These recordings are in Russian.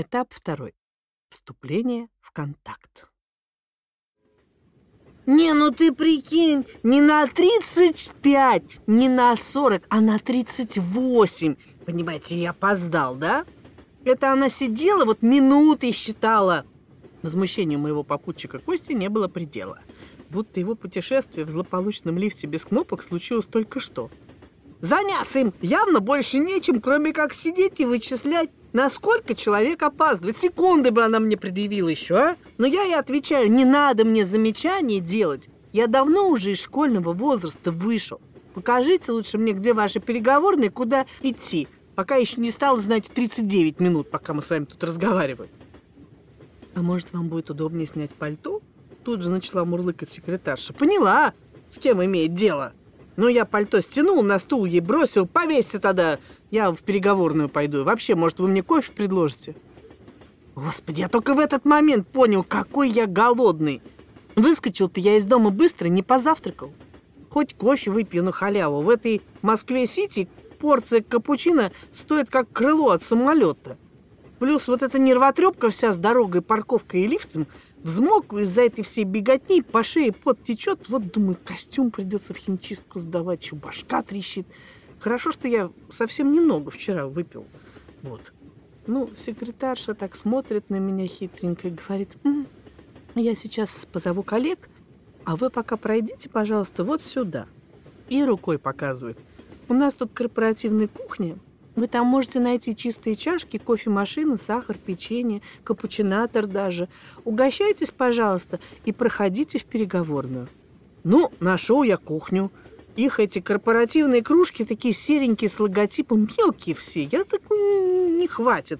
Этап второй. Вступление в контакт. Не, ну ты прикинь, не на 35, не на 40, а на 38. Понимаете, я опоздал, да? Это она сидела, вот минуты считала. Возмущению моего попутчика Кости не было предела. Будто его путешествие в злополучном лифте без кнопок случилось только что. Заняться им явно больше нечем, кроме как сидеть и вычислять, насколько человек опаздывает. Секунды бы она мне предъявила еще, а? Но я ей отвечаю, не надо мне замечания делать. Я давно уже из школьного возраста вышел. Покажите лучше мне, где ваши переговорные, куда идти. Пока еще не стало, знаете, 39 минут, пока мы с вами тут разговариваем. А может, вам будет удобнее снять пальто? Тут же начала мурлыкать секретарша. Поняла, с кем имеет дело. Ну, я пальто стянул, на стул ей бросил. Повесьте тогда. Я в переговорную пойду. Вообще, может, вы мне кофе предложите? Господи, я только в этот момент понял, какой я голодный. Выскочил-то я из дома быстро, не позавтракал. Хоть кофе выпью на халяву. В этой Москве-Сити порция капучино стоит как крыло от самолета. Плюс вот эта нервотрепка вся с дорогой, парковкой и лифтом – Взмок из-за этой всей беготни, по шее пот течет. Вот, думаю, костюм придется в химчистку сдавать, еще башка трещит. Хорошо, что я совсем немного вчера выпил. Вот. Ну, секретарша так смотрит на меня хитренько и говорит, М, я сейчас позову коллег, а вы пока пройдите, пожалуйста, вот сюда. И рукой показывает. У нас тут корпоративная кухня, вы там можете найти чистые чашки, кофемашины, сахар, печенье, капучинатор даже. Угощайтесь, пожалуйста, и проходите в переговорную. Ну, нашел я кухню. Их эти корпоративные кружки такие серенькие с логотипом, мелкие все. Я такой не хватит.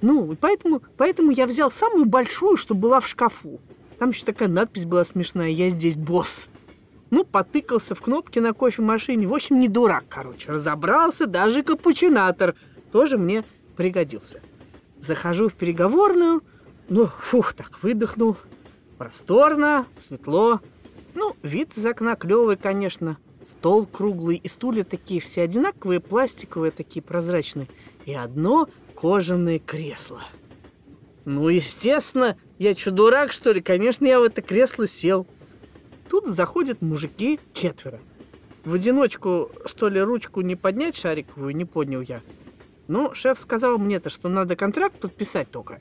Ну, поэтому, поэтому я взял самую большую, что была в шкафу. Там еще такая надпись была смешная «Я здесь босс». Ну, потыкался в кнопки на кофемашине. В общем, не дурак, короче. Разобрался, даже капучинатор тоже мне пригодился. Захожу в переговорную. Ну, фух, так выдохнул. Просторно, светло. Ну, вид из окна клевый, конечно. Стол круглый и стулья такие все одинаковые, пластиковые, такие прозрачные. И одно кожаное кресло. Ну, естественно, я что, дурак, что ли? Конечно, я в это кресло сел. Тут заходят мужики четверо. В одиночку, что ли, ручку не поднять шариковую, не поднял я. Ну, шеф сказал мне-то, что надо контракт подписать только.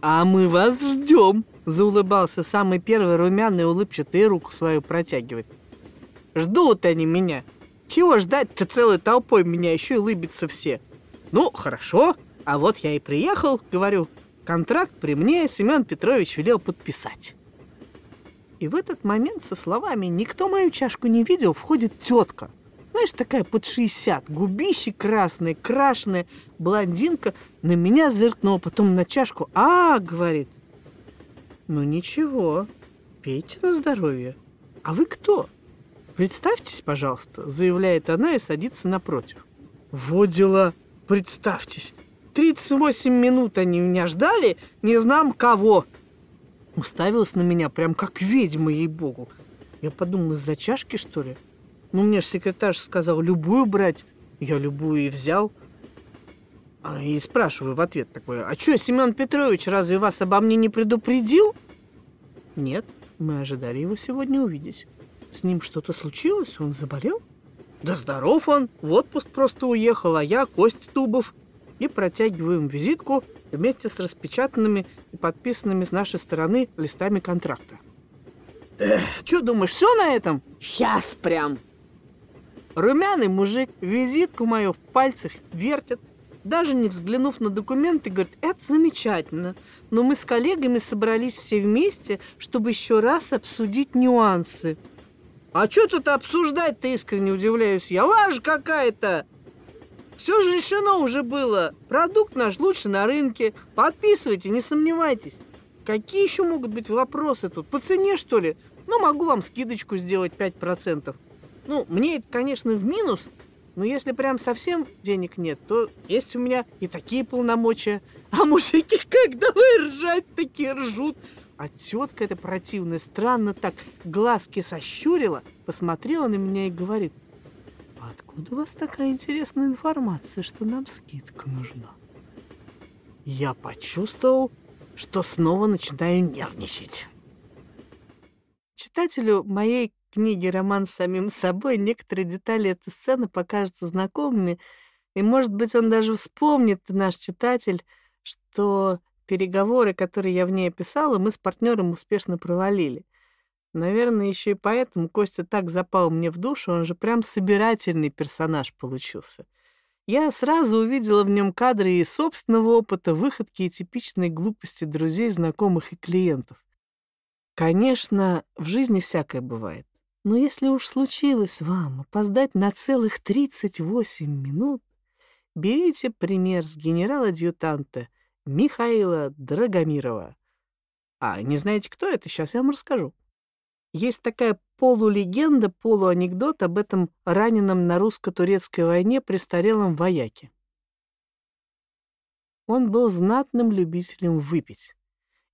«А мы вас ждем!» – заулыбался самый первый румяный улыбчатый руку свою протягивает. «Ждут они меня! Чего ждать-то целой толпой меня еще и улыбятся все!» «Ну, хорошо, а вот я и приехал, говорю, контракт при мне Семен Петрович велел подписать». И в этот момент со словами «Никто мою чашку не видел» входит тетка. Знаешь, такая под 60, губищи красные, крашеная, блондинка, на меня зыркнула, потом на чашку. «А, — говорит, — ну ничего, пейте на здоровье. А вы кто? Представьтесь, пожалуйста, — заявляет она и садится напротив. Вот дела, представьтесь. 38 минут они меня ждали, не знам кого. Уставилась на меня прям как ведьма, ей-богу. Я подумала, из-за чашки, что ли? Ну, мне же секретарь сказал, любую брать. Я любую и взял. А, и спрашиваю в ответ такой, а что, Семен Петрович разве вас обо мне не предупредил? Нет, мы ожидали его сегодня увидеть. С ним что-то случилось? Он заболел? Да здоров он, в отпуск просто уехал, а я, Кость Тубов. И протягиваю им визитку вместе с распечатанными и подписанными с нашей стороны листами контракта. Что думаешь, все на этом? Сейчас прям. Румяный мужик визитку мою в пальцах вертит, даже не взглянув на документы, говорит, это замечательно, но мы с коллегами собрались все вместе, чтобы еще раз обсудить нюансы. А что тут обсуждать-то, искренне удивляюсь я. Лажа какая-то! Все же решено уже было. Продукт наш лучше на рынке. Подписывайте, не сомневайтесь. Какие еще могут быть вопросы тут? По цене, что ли? Ну, могу вам скидочку сделать 5%. Ну, мне это, конечно, в минус, но если прям совсем денег нет, то есть у меня и такие полномочия. А мужики как давай ржать, такие ржут. А тетка эта противная странно так глазки сощурила, посмотрела на меня и говорит, Откуда у вас такая интересная информация, что нам скидка нужна? я почувствовал, что снова начинаю нервничать. Читателю моей книги «Роман с самим собой» некоторые детали этой сцены покажутся знакомыми, и, может быть, он даже вспомнит, наш читатель, что переговоры, которые я в ней описала, мы с партнером успешно провалили. Наверное, еще и поэтому Костя так запал мне в душу, он же прям собирательный персонаж получился. Я сразу увидела в нем кадры из собственного опыта, выходки и типичной глупости друзей, знакомых и клиентов. Конечно, в жизни всякое бывает. Но если уж случилось вам опоздать на целых 38 минут, берите пример с генерала-адъютанта Михаила Драгомирова. А не знаете, кто это? Сейчас я вам расскажу. Есть такая полулегенда, полуанекдот об этом раненом на русско-турецкой войне престарелом вояке. Он был знатным любителем выпить.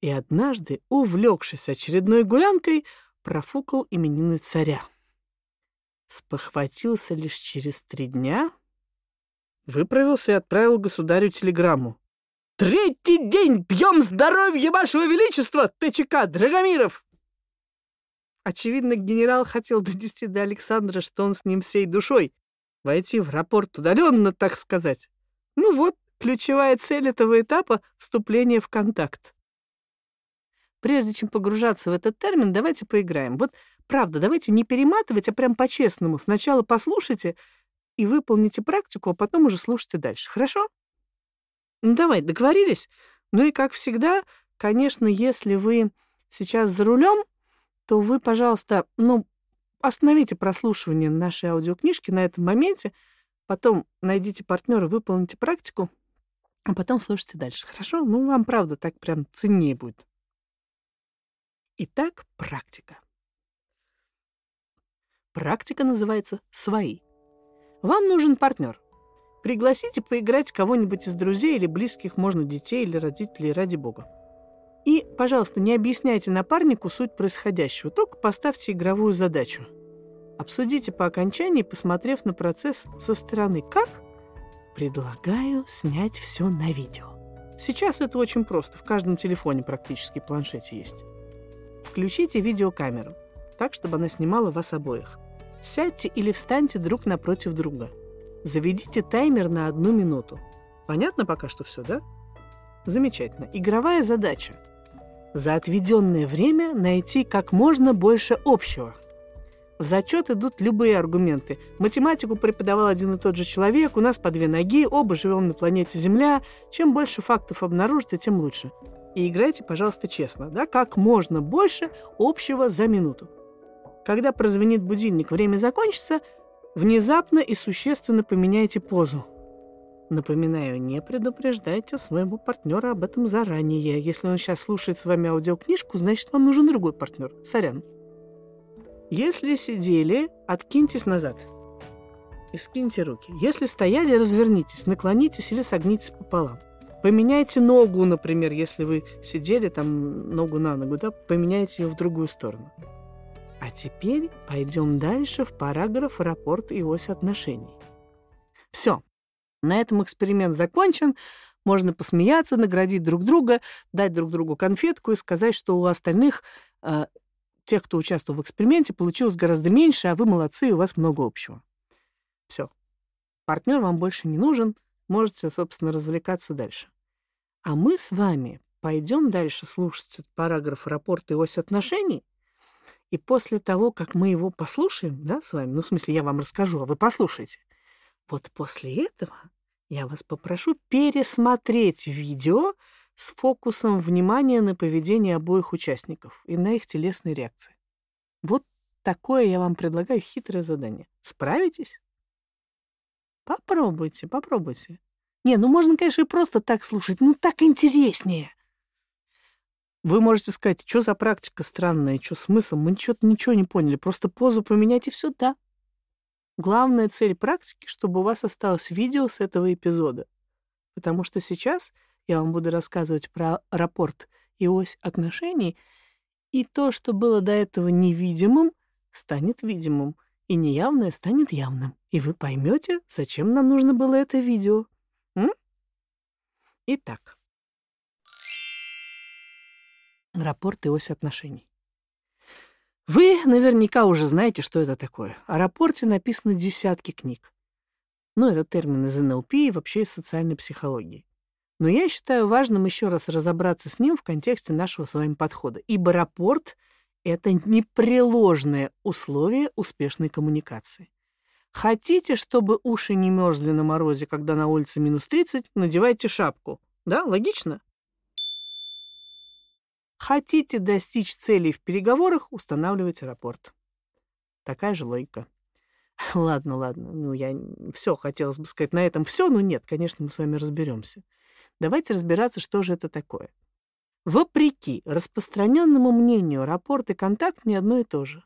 И однажды, увлекшись очередной гулянкой, профукал именины царя. Спохватился лишь через три дня, выправился и отправил государю телеграмму. «Третий день пьем здоровье вашего величества, ТЧК Драгомиров!» Очевидно, генерал хотел донести до Александра, что он с ним всей душой. Войти в рапорт удаленно, так сказать. Ну вот, ключевая цель этого этапа — вступление в контакт. Прежде чем погружаться в этот термин, давайте поиграем. Вот правда, давайте не перематывать, а прям по-честному. Сначала послушайте и выполните практику, а потом уже слушайте дальше. Хорошо? Ну давай, договорились? Ну и как всегда, конечно, если вы сейчас за рулем, то вы, пожалуйста, ну, остановите прослушивание нашей аудиокнижки на этом моменте, потом найдите партнера, выполните практику, а потом слушайте дальше. Хорошо? Ну, вам правда так прям ценнее будет. Итак, практика. Практика называется «Свои». Вам нужен партнер. Пригласите поиграть кого-нибудь из друзей или близких, можно детей или родителей, ради бога. И, пожалуйста, не объясняйте напарнику суть происходящего, только поставьте игровую задачу. Обсудите по окончании, посмотрев на процесс со стороны. Как? Предлагаю снять все на видео. Сейчас это очень просто, в каждом телефоне практически планшете есть. Включите видеокамеру, так, чтобы она снимала вас обоих. Сядьте или встаньте друг напротив друга. Заведите таймер на одну минуту. Понятно пока что все, да? Замечательно. Игровая задача. За отведенное время найти как можно больше общего. В зачет идут любые аргументы. Математику преподавал один и тот же человек, у нас по две ноги, оба живем на планете Земля. Чем больше фактов обнаружите, тем лучше. И играйте, пожалуйста, честно, да, как можно больше общего за минуту. Когда прозвенит будильник, время закончится, внезапно и существенно поменяйте позу. Напоминаю, не предупреждайте своего партнера об этом заранее. Если он сейчас слушает с вами аудиокнижку, значит, вам нужен другой партнер. Сорян. Если сидели, откиньтесь назад и вскиньте руки. Если стояли, развернитесь, наклонитесь или согнитесь пополам. Поменяйте ногу, например, если вы сидели там ногу на ногу, да, поменяйте ее в другую сторону. А теперь пойдем дальше в параграф «Рапорт и ось отношений». Все, на этом эксперимент закончен. Можно посмеяться, наградить друг друга, дать друг другу конфетку и сказать, что у остальных, э, тех, кто участвовал в эксперименте, получилось гораздо меньше, а вы молодцы, и у вас много общего. Все. Партнер вам больше не нужен, можете, собственно, развлекаться дальше. А мы с вами пойдем дальше слушать этот параграф рапорта и ось отношений, и после того, как мы его послушаем, да, с вами, ну, в смысле, я вам расскажу, а вы послушайте, вот после этого я вас попрошу пересмотреть видео с фокусом внимания на поведение обоих участников и на их телесные реакции. Вот такое я вам предлагаю хитрое задание. Справитесь? Попробуйте, попробуйте. Не, ну можно, конечно, и просто так слушать, но так интереснее. Вы можете сказать, что за практика странная, что смысл, мы что-то ничего не поняли, просто позу поменять и все, да. Главная цель практики, чтобы у вас осталось видео с этого эпизода. Потому что сейчас я вам буду рассказывать про рапорт и ось отношений, и то, что было до этого невидимым, станет видимым, и неявное станет явным. И вы поймете, зачем нам нужно было это видео. М? Итак. Рапорт и ось отношений. Вы наверняка уже знаете, что это такое. О рапорте написано десятки книг. Ну, это термин из НЛП и вообще из социальной психологии. Но я считаю важным еще раз разобраться с ним в контексте нашего с вами подхода, ибо рапорт — это непреложное условие успешной коммуникации. Хотите, чтобы уши не мерзли на морозе, когда на улице минус 30, надевайте шапку. Да, логично? Хотите достичь целей в переговорах, устанавливайте рапорт. Такая же логика. Ладно, ладно, ну я все хотелось бы сказать на этом все, но нет, конечно, мы с вами разберемся. Давайте разбираться, что же это такое. Вопреки распространенному мнению, рапорт и контакт не одно и то же.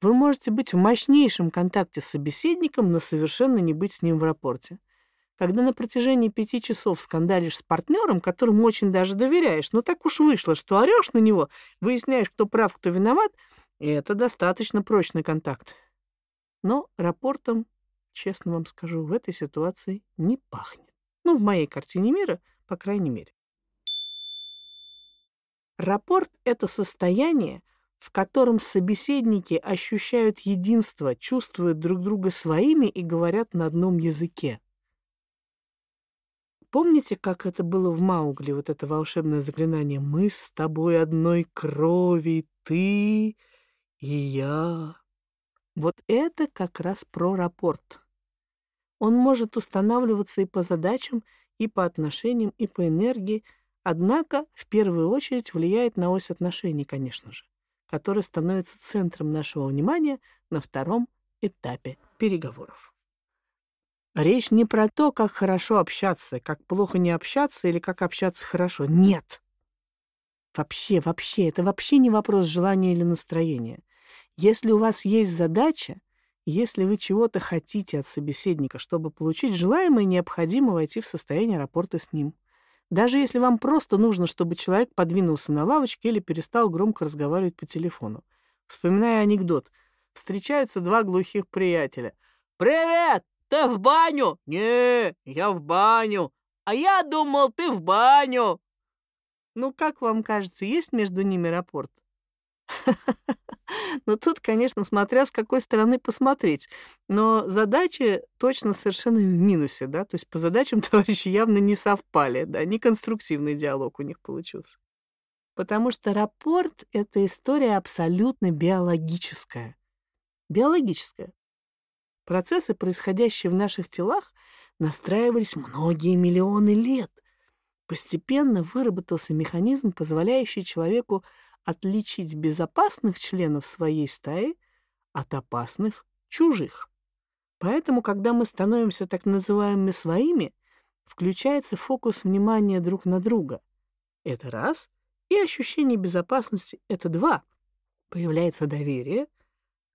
Вы можете быть в мощнейшем контакте с собеседником, но совершенно не быть с ним в рапорте. Когда на протяжении пяти часов скандалишь с партнером, которому очень даже доверяешь, но так уж вышло, что орешь на него, выясняешь, кто прав, кто виноват, и это достаточно прочный контакт. Но рапортом, честно вам скажу, в этой ситуации не пахнет. Ну, в моей картине мира, по крайней мере. Рапорт — это состояние, в котором собеседники ощущают единство, чувствуют друг друга своими и говорят на одном языке. Помните, как это было в Маугли, вот это волшебное заклинание «Мы с тобой одной крови, ты и я»? Вот это как раз про рапорт. Он может устанавливаться и по задачам, и по отношениям, и по энергии, однако в первую очередь влияет на ось отношений, конечно же, которая становится центром нашего внимания на втором этапе переговоров. Речь не про то, как хорошо общаться, как плохо не общаться или как общаться хорошо. Нет. Вообще, вообще, это вообще не вопрос желания или настроения. Если у вас есть задача, если вы чего-то хотите от собеседника, чтобы получить желаемое, необходимо войти в состояние рапорта с ним. Даже если вам просто нужно, чтобы человек подвинулся на лавочке или перестал громко разговаривать по телефону. Вспоминая анекдот. Встречаются два глухих приятеля. «Привет! Ты в баню?» «Не, я в баню». «А я думал, ты в баню». Ну, как вам кажется, есть между ними рапорт? Но тут, конечно, смотря с какой стороны посмотреть. Но задачи точно совершенно в минусе, да, то есть по задачам товарищи явно не совпали, да, не конструктивный диалог у них получился. Потому что рапорт — это история абсолютно биологическая. Биологическая. Процессы, происходящие в наших телах, настраивались многие миллионы лет. Постепенно выработался механизм, позволяющий человеку отличить безопасных членов своей стаи от опасных чужих. Поэтому, когда мы становимся так называемыми своими, включается фокус внимания друг на друга. Это раз. И ощущение безопасности — это два. Появляется доверие,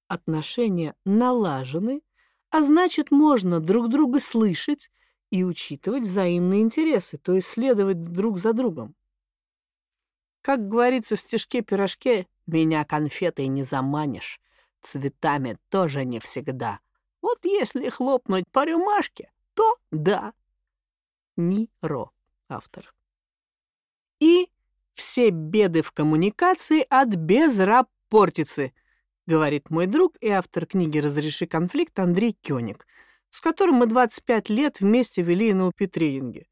отношения налажены, а значит, можно друг друга слышать и учитывать взаимные интересы, то есть следовать друг за другом. Как говорится в стишке-пирожке, меня конфетой не заманишь, цветами тоже не всегда. Вот если хлопнуть по рюмашке, то да. Ниро, автор. И все беды в коммуникации от безрапортицы, говорит мой друг и автор книги «Разреши конфликт» Андрей Кёник, с которым мы 25 лет вместе вели НЛП-тренинги.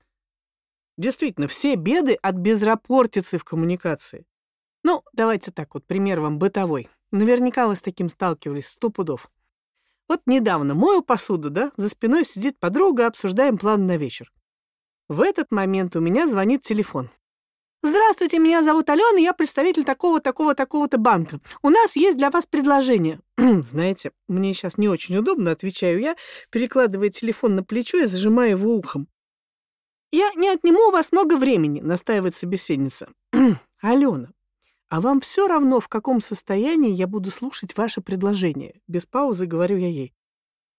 Действительно, все беды от безрапортицы в коммуникации. Ну, давайте так вот, пример вам бытовой. Наверняка вы с таким сталкивались сто пудов. Вот недавно мою посуду, да, за спиной сидит подруга, обсуждаем план на вечер. В этот момент у меня звонит телефон. «Здравствуйте, меня зовут Алена, я представитель такого-такого-такого-то банка. У нас есть для вас предложение». Знаете, мне сейчас не очень удобно, отвечаю я, перекладывая телефон на плечо и зажимая его ухом. «Я не отниму у вас много времени», — настаивает собеседница. «Алена, а вам все равно, в каком состоянии я буду слушать ваше предложение?» Без паузы говорю я ей.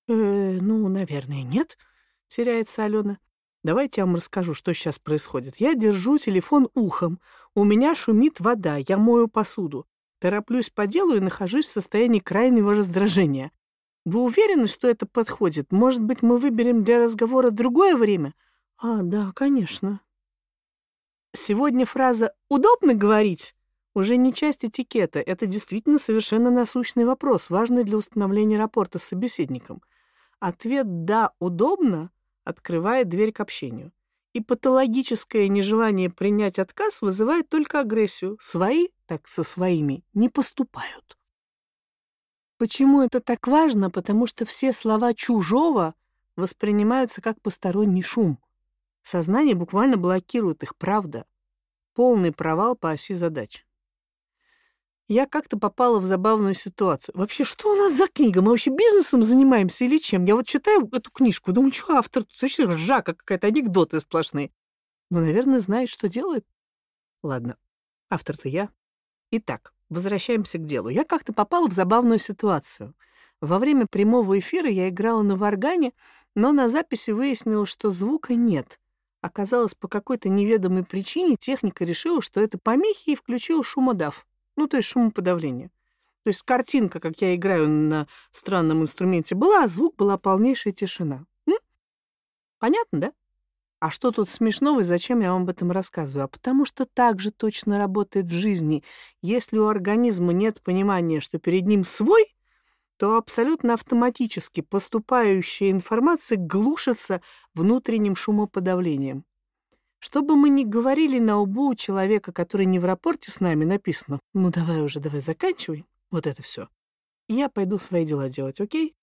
«Э, ну, наверное, нет», — теряется Алена. «Давайте я вам расскажу, что сейчас происходит. Я держу телефон ухом, у меня шумит вода, я мою посуду. Тороплюсь по делу и нахожусь в состоянии крайнего раздражения. Вы уверены, что это подходит? Может быть, мы выберем для разговора другое время?» А, да, конечно. Сегодня фраза «удобно говорить» уже не часть этикета, это действительно совершенно насущный вопрос, важный для установления рапорта с собеседником. Ответ «да, удобно» открывает дверь к общению. И патологическое нежелание принять отказ вызывает только агрессию. Свои так со своими не поступают. Почему это так важно? Потому что все слова чужого воспринимаются как посторонний шум. Сознание буквально блокирует их, правда. Полный провал по оси задач я как-то попала в забавную ситуацию. Вообще, что у нас за книга? Мы вообще бизнесом занимаемся или чем? Я вот читаю эту книжку, думаю, что автор тут вообще ржака какая-то, анекдоты сплошные. Ну, наверное, знает, что делает. Ладно, автор-то я. Итак, возвращаемся к делу. Я как-то попала в забавную ситуацию. Во время прямого эфира я играла на варгане, но на записи выяснилось, что звука нет. Оказалось, по какой-то неведомой причине техника решила, что это помехи и включила шумодав. Ну, то есть шумоподавление. То есть картинка, как я играю на странном инструменте, была, а звук была полнейшая тишина. М? Понятно, да? А что тут смешного и зачем я вам об этом рассказываю? А потому что так же точно работает в жизни. Если у организма нет понимания, что перед ним свой, то абсолютно автоматически поступающая информация глушится внутренним шумоподавлением. Что бы мы ни говорили на убу у человека, который не в рапорте с нами написано, ну давай уже, давай заканчивай, вот это все. Я пойду свои дела делать, окей?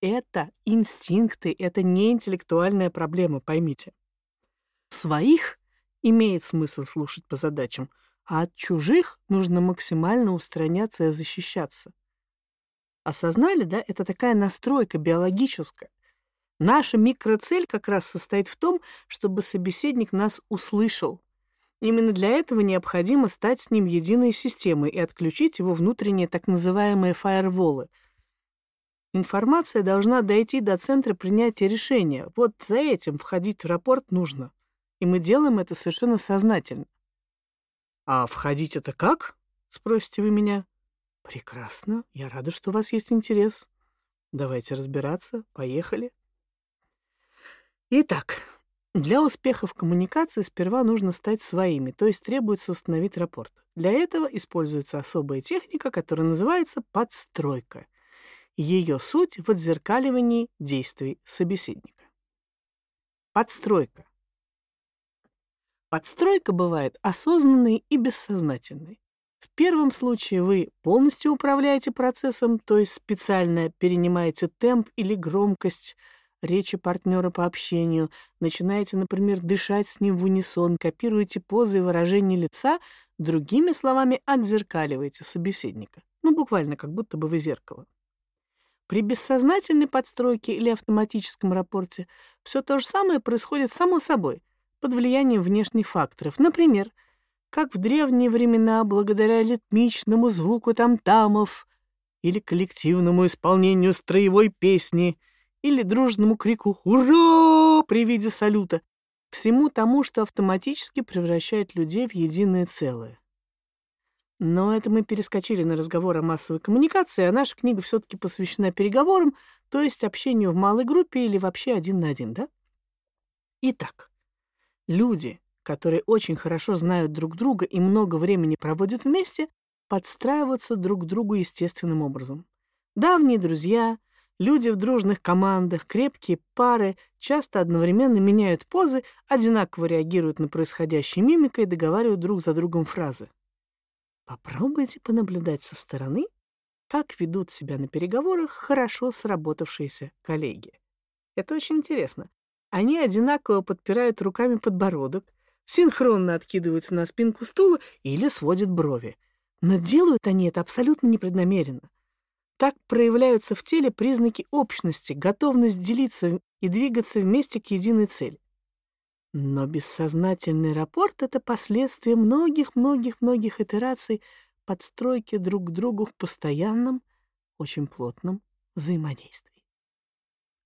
Это инстинкты, это не интеллектуальная проблема, поймите. Своих имеет смысл слушать по задачам, а от чужих нужно максимально устраняться и защищаться. Осознали, да? Это такая настройка биологическая. Наша микроцель как раз состоит в том, чтобы собеседник нас услышал. Именно для этого необходимо стать с ним единой системой и отключить его внутренние так называемые фаерволы. Информация должна дойти до центра принятия решения. Вот за этим входить в рапорт нужно. И мы делаем это совершенно сознательно. «А входить это как?» — спросите вы меня. «Прекрасно. Я рада, что у вас есть интерес. Давайте разбираться. Поехали». Итак, для успеха в коммуникации сперва нужно стать своими, то есть требуется установить рапорт. Для этого используется особая техника, которая называется подстройка. Ее суть в отзеркаливании действий собеседника. Подстройка. Подстройка бывает осознанной и бессознательной. В первом случае вы полностью управляете процессом, то есть специально перенимаете темп или громкость речи партнера по общению, начинаете, например, дышать с ним в унисон, копируете позы и выражения лица, другими словами, отзеркаливаете собеседника. Ну, буквально, как будто бы вы зеркало. При бессознательной подстройке или автоматическом рапорте все то же самое происходит само собой, под влиянием внешних факторов. Например, как в древние времена, благодаря ритмичному звуку там-тамов или коллективному исполнению строевой песни – или дружному крику «Ура!» при виде салюта, всему тому, что автоматически превращает людей в единое целое. Но это мы перескочили на разговор о массовой коммуникации, а наша книга все-таки посвящена переговорам, то есть общению в малой группе или вообще один на один, да? Итак, люди, которые очень хорошо знают друг друга и много времени проводят вместе, подстраиваются друг к другу естественным образом. Давние друзья, Люди в дружных командах, крепкие пары часто одновременно меняют позы, одинаково реагируют на происходящее мимикой и договаривают друг за другом фразы. Попробуйте понаблюдать со стороны, как ведут себя на переговорах хорошо сработавшиеся коллеги. Это очень интересно. Они одинаково подпирают руками подбородок, синхронно откидываются на спинку стула или сводят брови. Но делают они это абсолютно непреднамеренно. Так проявляются в теле признаки общности, готовность делиться и двигаться вместе к единой цели. Но бессознательный рапорт — это последствие многих-многих-многих итераций подстройки друг к другу в постоянном, очень плотном взаимодействии.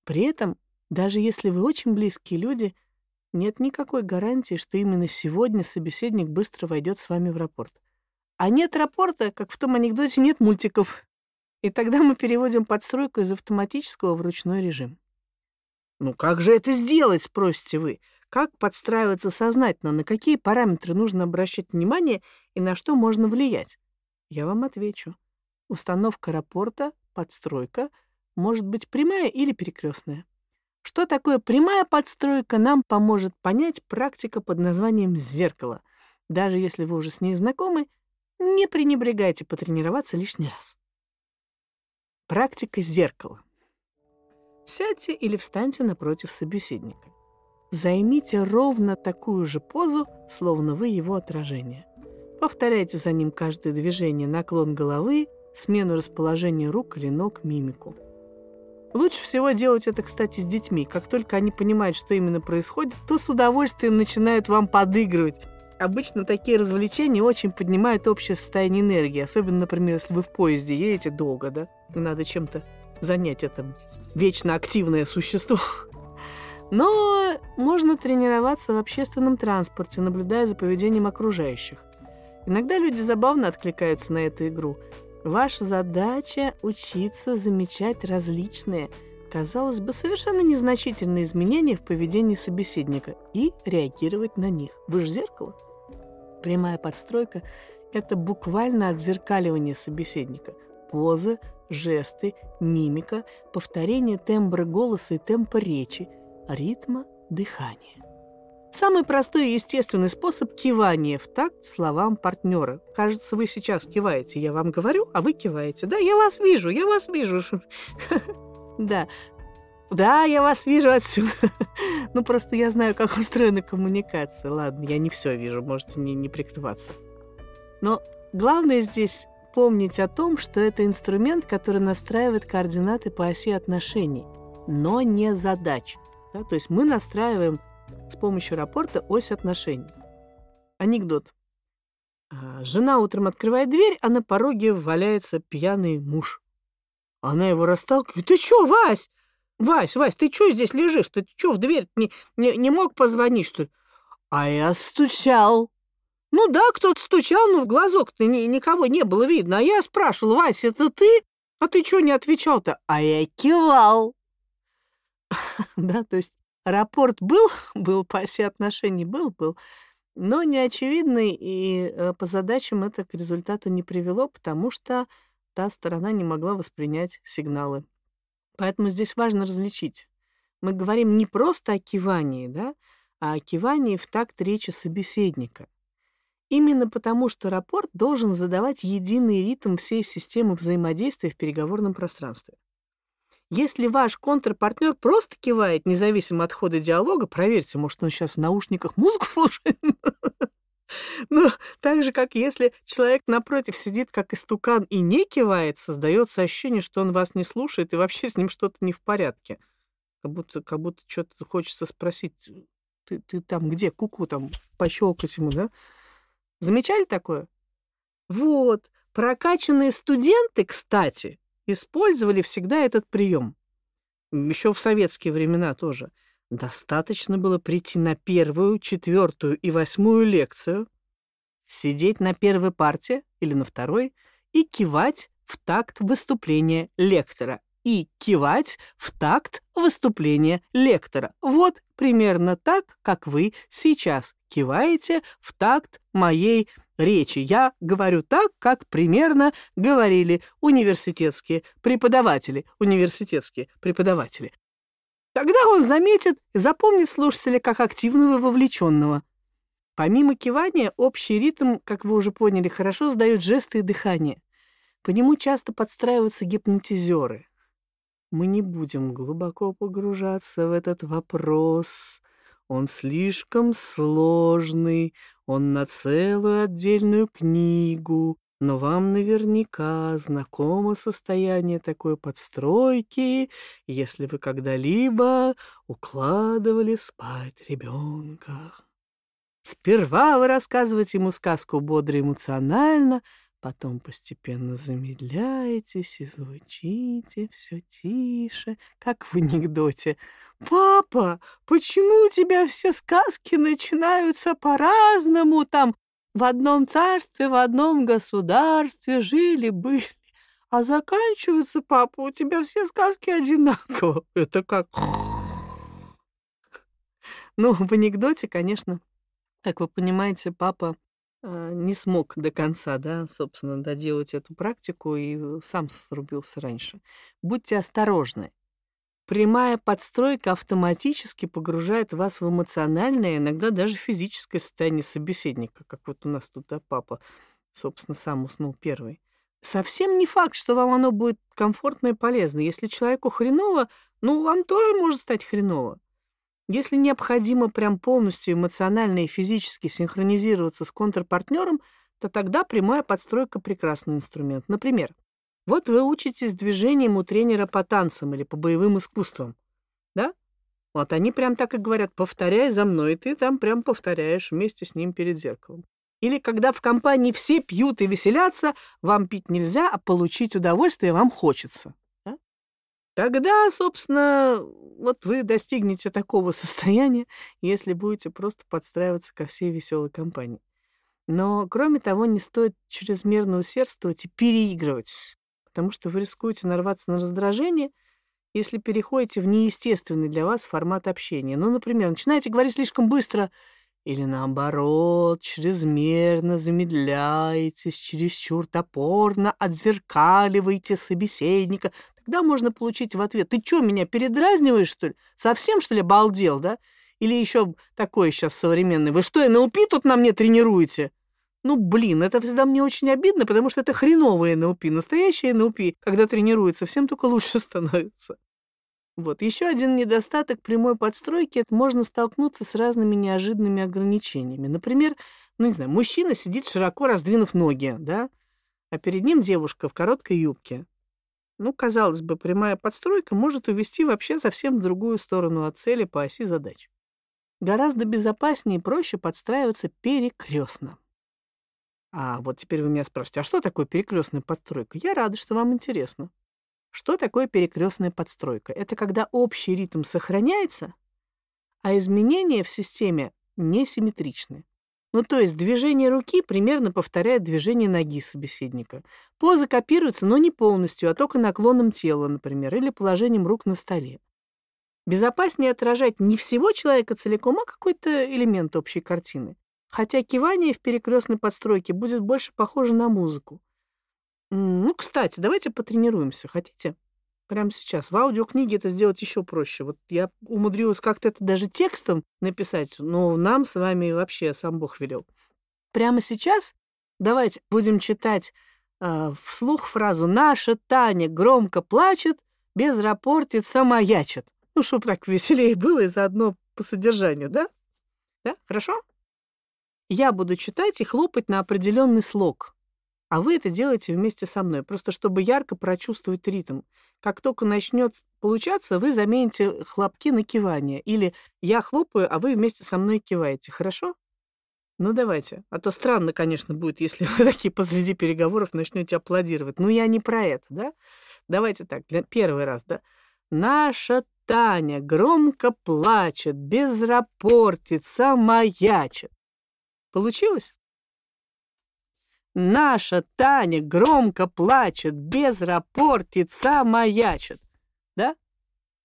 При этом, даже если вы очень близкие люди, нет никакой гарантии, что именно сегодня собеседник быстро войдет с вами в рапорт. А нет рапорта, как в том анекдоте, нет мультиков. И тогда мы переводим подстройку из автоматического в ручной режим. «Ну как же это сделать?» — спросите вы. Как подстраиваться сознательно, на какие параметры нужно обращать внимание и на что можно влиять? Я вам отвечу. Установка рапорта, подстройка, может быть прямая или перекрестная. Что такое прямая подстройка, нам поможет понять практика под названием «зеркало». Даже если вы уже с ней знакомы, не пренебрегайте потренироваться лишний раз. Практика зеркала. Сядьте или встаньте напротив собеседника. Займите ровно такую же позу, словно вы его отражение. Повторяйте за ним каждое движение, наклон головы, смену расположения рук или ног, мимику. Лучше всего делать это, кстати, с детьми. Как только они понимают, что именно происходит, то с удовольствием начинают вам подыгрывать. Обычно такие развлечения очень поднимают общее состояние энергии, особенно, например, если вы в поезде едете долго, да, надо чем-то занять это вечно активное существо. Но можно тренироваться в общественном транспорте, наблюдая за поведением окружающих. Иногда люди забавно откликаются на эту игру. Ваша задача – учиться замечать различные, казалось бы, совершенно незначительные изменения в поведении собеседника и реагировать на них. Вы же зеркало. Прямая подстройка – это буквально отзеркаливание собеседника. Позы, жесты, мимика, повторение тембра голоса и темпа речи – ритма дыхания. Самый простой и естественный способ кивания в такт словам партнера. Кажется, вы сейчас киваете, я вам говорю, а вы киваете. Да, я вас вижу, я вас вижу. Да, да, я вас вижу отсюда. Ну, просто я знаю, как устроена коммуникация. Ладно, я не все вижу, можете не, не прикрываться. Но главное здесь помнить о том, что это инструмент, который настраивает координаты по оси отношений, но не задач. Да? То есть мы настраиваем с помощью рапорта ось отношений. Анекдот. А, жена утром открывает дверь, а на пороге валяется пьяный муж. Она его расталкивает. «Ты чё, Вась? Вась, Вась, ты чё здесь лежишь? Ты чё в дверь не, не, не мог позвонить, что ли?» «А я стучал». «Ну да, кто-то стучал, но в глазок-то ни, никого не было видно. А я спрашивал, Вась, это ты? А ты чё не отвечал-то?» «А я кивал». да, то есть рапорт был, был по оси отношений, был, был, но неочевидный, и э, по задачам это к результату не привело, потому что та сторона не могла воспринять сигналы. Поэтому здесь важно различить. Мы говорим не просто о кивании, да, а о кивании в такт речи собеседника. Именно потому, что рапорт должен задавать единый ритм всей системы взаимодействия в переговорном пространстве. Если ваш контрпартнер просто кивает, независимо от хода диалога, проверьте, может, он сейчас в наушниках музыку слушает. Ну, так же, как если человек напротив сидит как истукан и не кивает, создается ощущение, что он вас не слушает и вообще с ним что-то не в порядке. Как будто, как будто что-то хочется спросить, ты, ты там где, куку -ку, там, пощелкать ему, да? Замечали такое? Вот, прокачанные студенты, кстати, использовали всегда этот прием. Еще в советские времена тоже. Достаточно было прийти на первую, четвертую и восьмую лекцию, сидеть на первой парте или на второй и кивать в такт выступления лектора. И кивать в такт выступления лектора. Вот примерно так, как вы сейчас киваете в такт моей речи. Я говорю так, как примерно говорили университетские преподаватели. Университетские преподаватели. Тогда он заметит и запомнит слушателя как активного и вовлеченного. Помимо кивания, общий ритм, как вы уже поняли, хорошо сдают жесты и дыхание. По нему часто подстраиваются гипнотизеры. Мы не будем глубоко погружаться в этот вопрос. Он слишком сложный, он на целую отдельную книгу, но вам наверняка знакомо состояние такой подстройки, если вы когда-либо укладывали спать ребенка. Сперва вы рассказываете ему сказку бодро эмоционально, Потом постепенно замедляетесь и звучите все тише, как в анекдоте. «Папа, почему у тебя все сказки начинаются по-разному? Там в одном царстве, в одном государстве жили-были, а заканчиваются, папа, у тебя все сказки одинаково». Это как... Ну, в анекдоте, конечно, как вы понимаете, папа э, не смог до конца, да, собственно, доделать эту практику и сам срубился раньше. Будьте осторожны. Прямая подстройка автоматически погружает вас в эмоциональное, иногда даже физическое состояние собеседника, как вот у нас тут да, папа, собственно, сам уснул первый. Совсем не факт, что вам оно будет комфортно и полезно. Если человеку хреново, ну, вам тоже может стать хреново. Если необходимо прям полностью эмоционально и физически синхронизироваться с контрпартнером, то тогда прямая подстройка – прекрасный инструмент. Например, вот вы учитесь движением у тренера по танцам или по боевым искусствам, да? Вот они прям так и говорят, повторяй за мной, и ты там прям повторяешь вместе с ним перед зеркалом. Или когда в компании все пьют и веселятся, вам пить нельзя, а получить удовольствие вам хочется. Да? Тогда, собственно, вот вы достигнете такого состояния, если будете просто подстраиваться ко всей веселой компании. Но, кроме того, не стоит чрезмерно усердствовать и переигрывать потому что вы рискуете нарваться на раздражение, если переходите в неестественный для вас формат общения. Ну, например, начинаете говорить слишком быстро или, наоборот, чрезмерно замедляетесь, чересчур топорно отзеркаливаете собеседника. Тогда можно получить в ответ, ты что, меня передразниваешь, что ли? Совсем, что ли, обалдел, да? Или еще такое сейчас современное. Вы что, НЛП тут на мне тренируете? Ну, блин, это всегда мне очень обидно, потому что это хреновые НЛП. Настоящие НЛП, когда тренируются, всем только лучше становится. Вот. Еще один недостаток прямой подстройки – это можно столкнуться с разными неожиданными ограничениями. Например, ну, не знаю, мужчина сидит широко раздвинув ноги, да, а перед ним девушка в короткой юбке. Ну, казалось бы, прямая подстройка может увести вообще совсем в другую сторону от цели по оси задач. Гораздо безопаснее и проще подстраиваться перекрестно. А вот теперь вы меня спрашиваете, а что такое перекрестная подстройка? Я рада, что вам интересно. Что такое перекрестная подстройка? Это когда общий ритм сохраняется, а изменения в системе несимметричны. Ну, то есть движение руки примерно повторяет движение ноги собеседника. Поза копируется, но не полностью, а только наклоном тела, например, или положением рук на столе. Безопаснее отражать не всего человека целиком, а какой-то элемент общей картины хотя кивание в перекрестной подстройке будет больше похоже на музыку. Ну, кстати, давайте потренируемся. Хотите? Прямо сейчас. В аудиокниге это сделать еще проще. Вот я умудрилась как-то это даже текстом написать, но нам с вами вообще сам Бог велел. Прямо сейчас давайте будем читать э, вслух фразу «Наша Таня громко плачет, безрапортица маячит». Ну, чтобы так веселее было и заодно по содержанию, да? Да? Хорошо? Я буду читать и хлопать на определенный слог. А вы это делаете вместе со мной, просто чтобы ярко прочувствовать ритм. Как только начнет получаться, вы замените хлопки на кивание. Или я хлопаю, а вы вместе со мной киваете. Хорошо? Ну, давайте. А то странно, конечно, будет, если вы такие посреди переговоров начнете аплодировать. Ну, я не про это, да? Давайте так, для первый раз, да? Наша Таня громко плачет, безрапортица маячит. Получилось? Наша Таня громко плачет, безрапортица маячит. Да?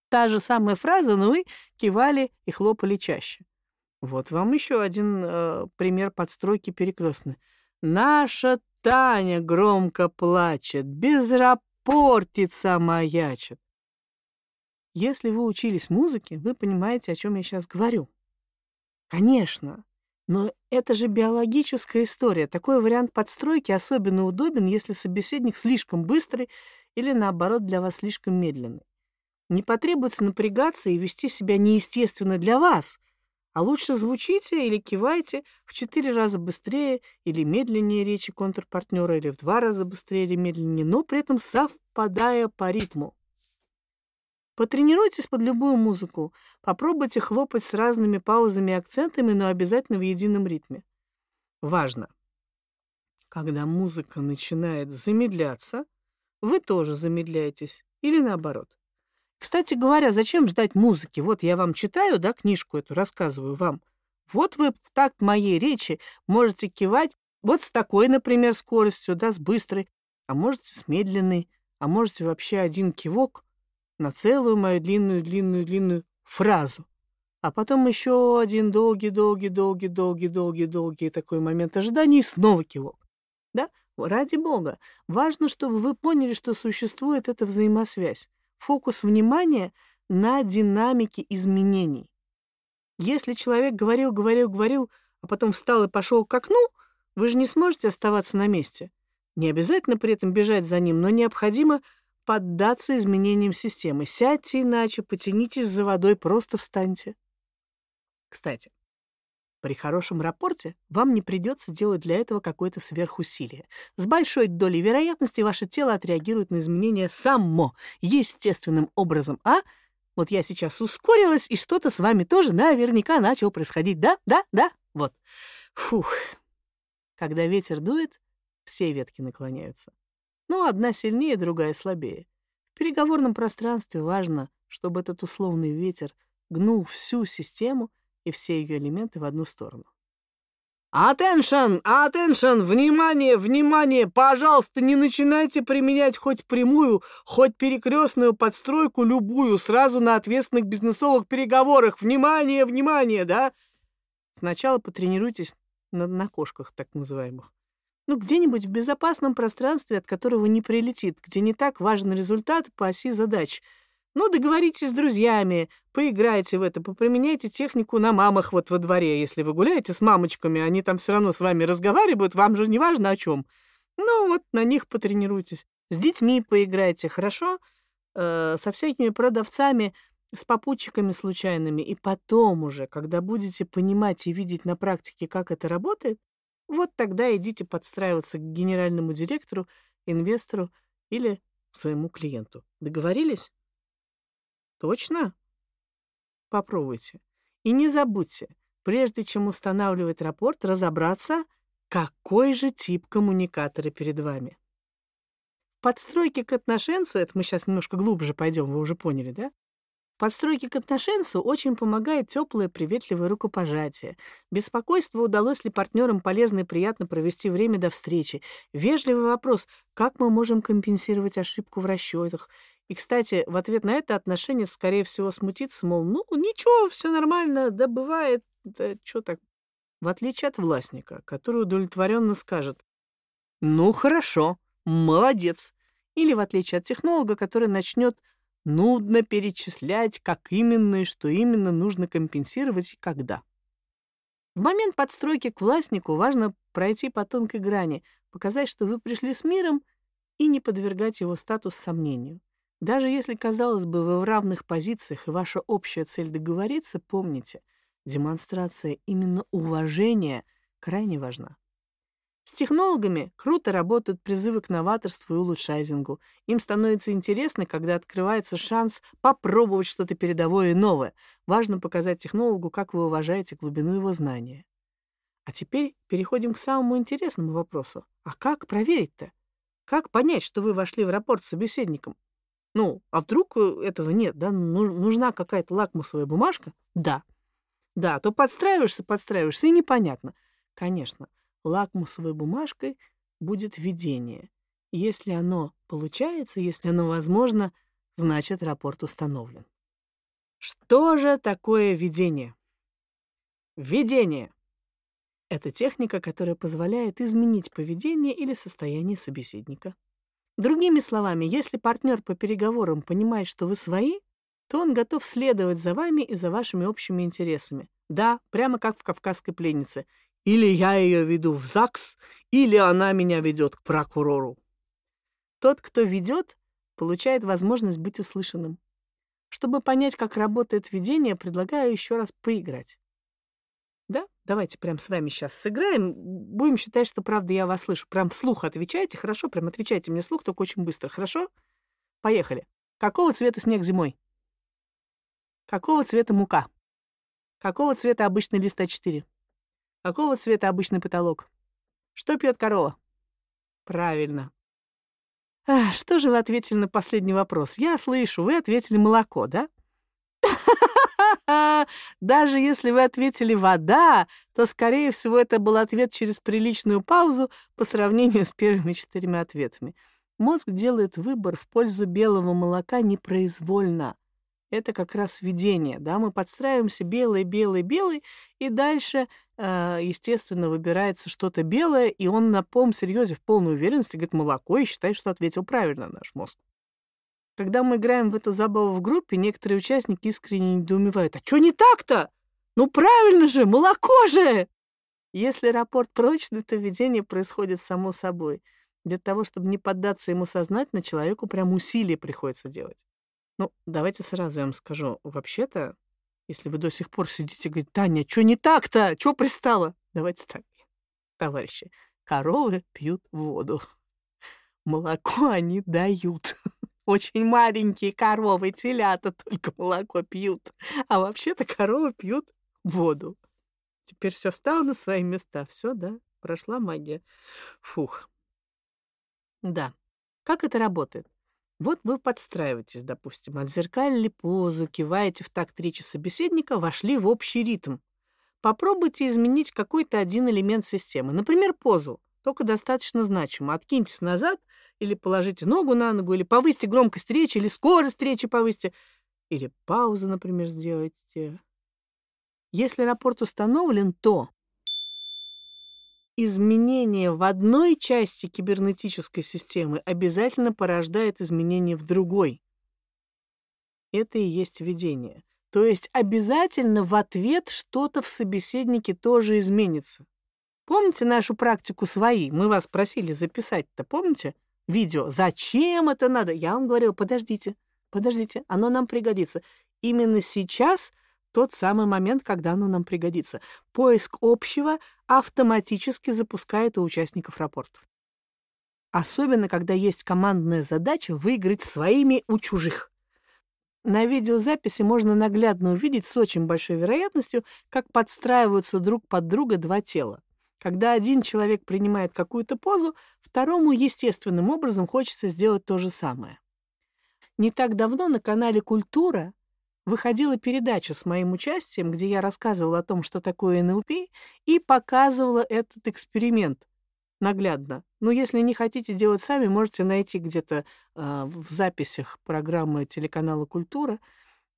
Та же самая фраза, но вы кивали и хлопали чаще. Вот вам еще один э, пример подстройки перекрестной. Наша Таня громко плачет, безрапортица маячит. Если вы учились музыке, вы понимаете, о чем я сейчас говорю. Конечно, но это же биологическая история. Такой вариант подстройки особенно удобен, если собеседник слишком быстрый или, наоборот, для вас слишком медленный. Не потребуется напрягаться и вести себя неестественно для вас, а лучше звучите или кивайте в четыре раза быстрее или медленнее речи контрпартнера, или в два раза быстрее или медленнее, но при этом совпадая по ритму. Потренируйтесь под любую музыку. Попробуйте хлопать с разными паузами и акцентами, но обязательно в едином ритме. Важно. Когда музыка начинает замедляться, вы тоже замедляетесь. Или наоборот. Кстати говоря, зачем ждать музыки? Вот я вам читаю, да, книжку эту, рассказываю вам. Вот вы в такт моей речи можете кивать вот с такой, например, скоростью, да, с быстрой, а можете с медленной, а можете вообще один кивок на целую мою длинную-длинную-длинную фразу. А потом еще один долгий-долгий-долгий-долгий-долгий-долгий такой момент ожидания и снова кивок. Да? Ради бога. Важно, чтобы вы поняли, что существует эта взаимосвязь. Фокус внимания на динамике изменений. Если человек говорил, говорил, говорил, а потом встал и пошел к окну, вы же не сможете оставаться на месте. Не обязательно при этом бежать за ним, но необходимо поддаться изменениям системы. Сядьте иначе, потянитесь за водой, просто встаньте. Кстати, при хорошем рапорте вам не придется делать для этого какое-то сверхусилие. С большой долей вероятности ваше тело отреагирует на изменения само, естественным образом, а? Вот я сейчас ускорилась, и что-то с вами тоже наверняка начало происходить. Да, да, да, вот. Фух. Когда ветер дует, все ветки наклоняются. Ну, одна сильнее, другая слабее. В переговорном пространстве важно, чтобы этот условный ветер гнул всю систему и все ее элементы в одну сторону. Attention! Attention! Внимание! Внимание! Пожалуйста, не начинайте применять хоть прямую, хоть перекрестную подстройку любую сразу на ответственных бизнесовых переговорах. Внимание! Внимание! Да? Сначала потренируйтесь на, на кошках, так называемых. Ну, где-нибудь в безопасном пространстве, от которого не прилетит, где не так важен результат по оси задач — ну, договоритесь с друзьями, поиграйте в это, поприменяйте технику на мамах вот во дворе. Если вы гуляете с мамочками, они там все равно с вами разговаривают, вам же не важно о чем. Ну, вот на них потренируйтесь. С детьми поиграйте, хорошо? Э, со всякими продавцами, с попутчиками случайными. И потом уже, когда будете понимать и видеть на практике, как это работает, вот тогда идите подстраиваться к генеральному директору, инвестору или своему клиенту. Договорились? Точно? Попробуйте. И не забудьте, прежде чем устанавливать рапорт, разобраться, какой же тип коммуникатора перед вами. В подстройке к отношенцу, это мы сейчас немножко глубже пойдем, вы уже поняли, да? Подстройке к отношенцу очень помогает теплое, приветливое рукопожатие. Беспокойство, удалось ли партнерам полезно и приятно провести время до встречи. Вежливый вопрос, как мы можем компенсировать ошибку в расчетах. И, кстати, в ответ на это отношение, скорее всего, смутится, мол, ну, ничего, все нормально, да бывает, да что так. В отличие от властника, который удовлетворенно скажет, ну, хорошо, молодец. Или в отличие от технолога, который начнет нудно перечислять, как именно и что именно нужно компенсировать и когда. В момент подстройки к властнику важно пройти по тонкой грани, показать, что вы пришли с миром, и не подвергать его статус сомнению. Даже если, казалось бы, вы в равных позициях и ваша общая цель договориться, помните, демонстрация именно уважения крайне важна. С технологами круто работают призывы к новаторству и улучшайзингу. Им становится интересно, когда открывается шанс попробовать что-то передовое и новое. Важно показать технологу, как вы уважаете глубину его знания. А теперь переходим к самому интересному вопросу. А как проверить-то? Как понять, что вы вошли в рапорт с собеседником? Ну, а вдруг э, этого нет, да? Нужна какая-то лакмусовая бумажка? Да. Да, то подстраиваешься, подстраиваешься, и непонятно. Конечно, лакмусовой бумажкой будет видение. Если оно получается, если оно возможно, значит, рапорт установлен. Что же такое видение? Видение — это техника, которая позволяет изменить поведение или состояние собеседника. Другими словами, если партнер по переговорам понимает, что вы свои, то он готов следовать за вами и за вашими общими интересами. Да, прямо как в «Кавказской пленнице». Или я ее веду в ЗАГС, или она меня ведет к прокурору. Тот, кто ведет, получает возможность быть услышанным. Чтобы понять, как работает ведение, предлагаю еще раз поиграть. Да? Давайте прям с вами сейчас сыграем. Будем считать, что правда я вас слышу. Прям вслух отвечайте, хорошо? Прям отвечайте мне вслух, только очень быстро, хорошо? Поехали. Какого цвета снег зимой? Какого цвета мука? Какого цвета обычный лист А4? Какого цвета обычный потолок? Что пьет корова? Правильно. А, что же вы ответили на последний вопрос? Я слышу, вы ответили молоко, да? Даже если вы ответили «вода», то, скорее всего, это был ответ через приличную паузу по сравнению с первыми четырьмя ответами. Мозг делает выбор в пользу белого молока непроизвольно. Это как раз видение, да, мы подстраиваемся белый, белый, белый, и дальше, э, естественно, выбирается что-то белое, и он на полном серьезе, в полной уверенности говорит молоко и считает, что ответил правильно наш мозг. Когда мы играем в эту забаву в группе, некоторые участники искренне недоумевают. А что не так-то? Ну правильно же, молоко же! Если рапорт прочный, то видение происходит само собой. Для того, чтобы не поддаться ему сознательно, человеку прям усилия приходится делать. Ну, давайте сразу я вам скажу. Вообще-то, если вы до сих пор сидите и говорите, Таня, что не так-то? Что пристало? Давайте так, товарищи. Коровы пьют воду. Молоко они дают. Очень маленькие коровы, телята только молоко пьют. А вообще-то коровы пьют воду. Теперь все встало на свои места. Все, да, прошла магия. Фух. Да. Как это работает? Вот вы подстраиваетесь, допустим, отзеркалили позу, киваете в такт речи собеседника, вошли в общий ритм. Попробуйте изменить какой-то один элемент системы. Например, позу. Только достаточно значимо. Откиньтесь назад или положите ногу на ногу, или повысьте громкость речи, или скорость речи повысьте, или паузу, например, сделайте. Если рапорт установлен, то изменение в одной части кибернетической системы обязательно порождает изменения в другой. Это и есть видение. То есть обязательно в ответ что-то в собеседнике тоже изменится. Помните нашу практику свои? Мы вас просили записать-то, помните? Видео. Зачем это надо? Я вам говорил, подождите, подождите, оно нам пригодится. Именно сейчас – тот самый момент, когда оно нам пригодится. Поиск общего автоматически запускает у участников рапортов. Особенно, когда есть командная задача выиграть своими у чужих. На видеозаписи можно наглядно увидеть с очень большой вероятностью, как подстраиваются друг под друга два тела. Когда один человек принимает какую-то позу, второму естественным образом хочется сделать то же самое. Не так давно на канале «Культура» выходила передача с моим участием, где я рассказывала о том, что такое НЛП, и показывала этот эксперимент наглядно. Но если не хотите делать сами, можете найти где-то э, в записях программы телеканала «Культура»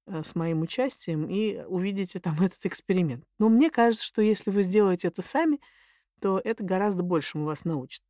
э, с моим участием и увидите там этот эксперимент. Но мне кажется, что если вы сделаете это сами, то это гораздо большему вас научит.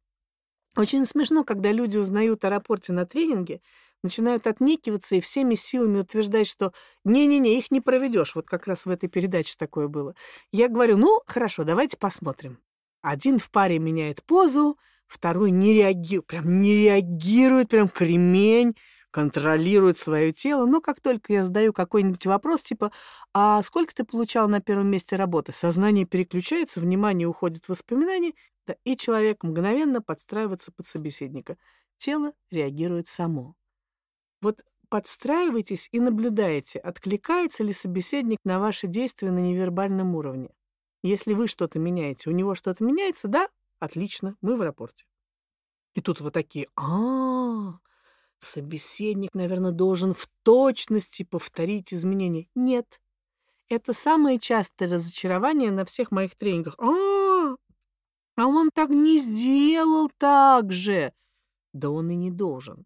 Очень смешно, когда люди узнают о рапорте на тренинге, начинают отнекиваться и всеми силами утверждать, что не-не-не, их не проведешь. Вот как раз в этой передаче такое было. Я говорю, ну, хорошо, давайте посмотрим. Один в паре меняет позу, второй не реагирует, прям не реагирует, прям кремень, контролирует свое тело. Но как только я задаю какой-нибудь вопрос, типа, а сколько ты получал на первом месте работы? Сознание переключается, внимание уходит в воспоминания, да, и человек мгновенно подстраивается под собеседника. Тело реагирует само. Вот подстраивайтесь и наблюдайте, откликается ли собеседник на ваши действия на невербальном уровне. Если вы что-то меняете, у него что-то меняется, да, отлично, мы в рапорте. И тут вот такие, а, -а, -а собеседник, наверное, должен в точности повторить изменения. Нет. Это самое частое разочарование на всех моих тренингах. А, -а, -а, он так не сделал так же. Да он и не должен.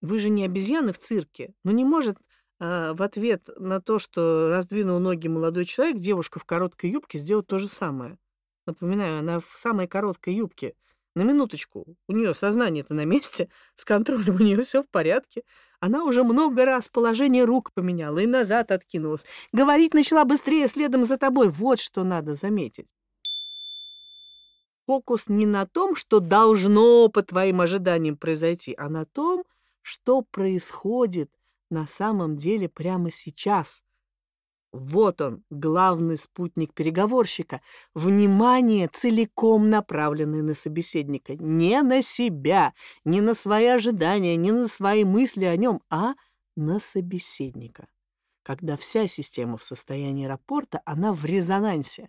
Вы же не обезьяны в цирке. Ну не может э, в ответ на то, что раздвинул ноги молодой человек, девушка в короткой юбке сделать то же самое. Напоминаю, она в самой короткой юбке. На минуточку. У нее сознание-то на месте, с контролем у нее все в порядке. Она уже много раз положение рук поменяла и назад откинулась. Говорить начала быстрее, следом за тобой. Вот что надо заметить. Фокус не на том, что должно по твоим ожиданиям произойти, а на том, что происходит на самом деле прямо сейчас. Вот он, главный спутник переговорщика. Внимание целиком направленное на собеседника. Не на себя, не на свои ожидания, не на свои мысли о нем, а на собеседника. Когда вся система в состоянии рапорта, она в резонансе.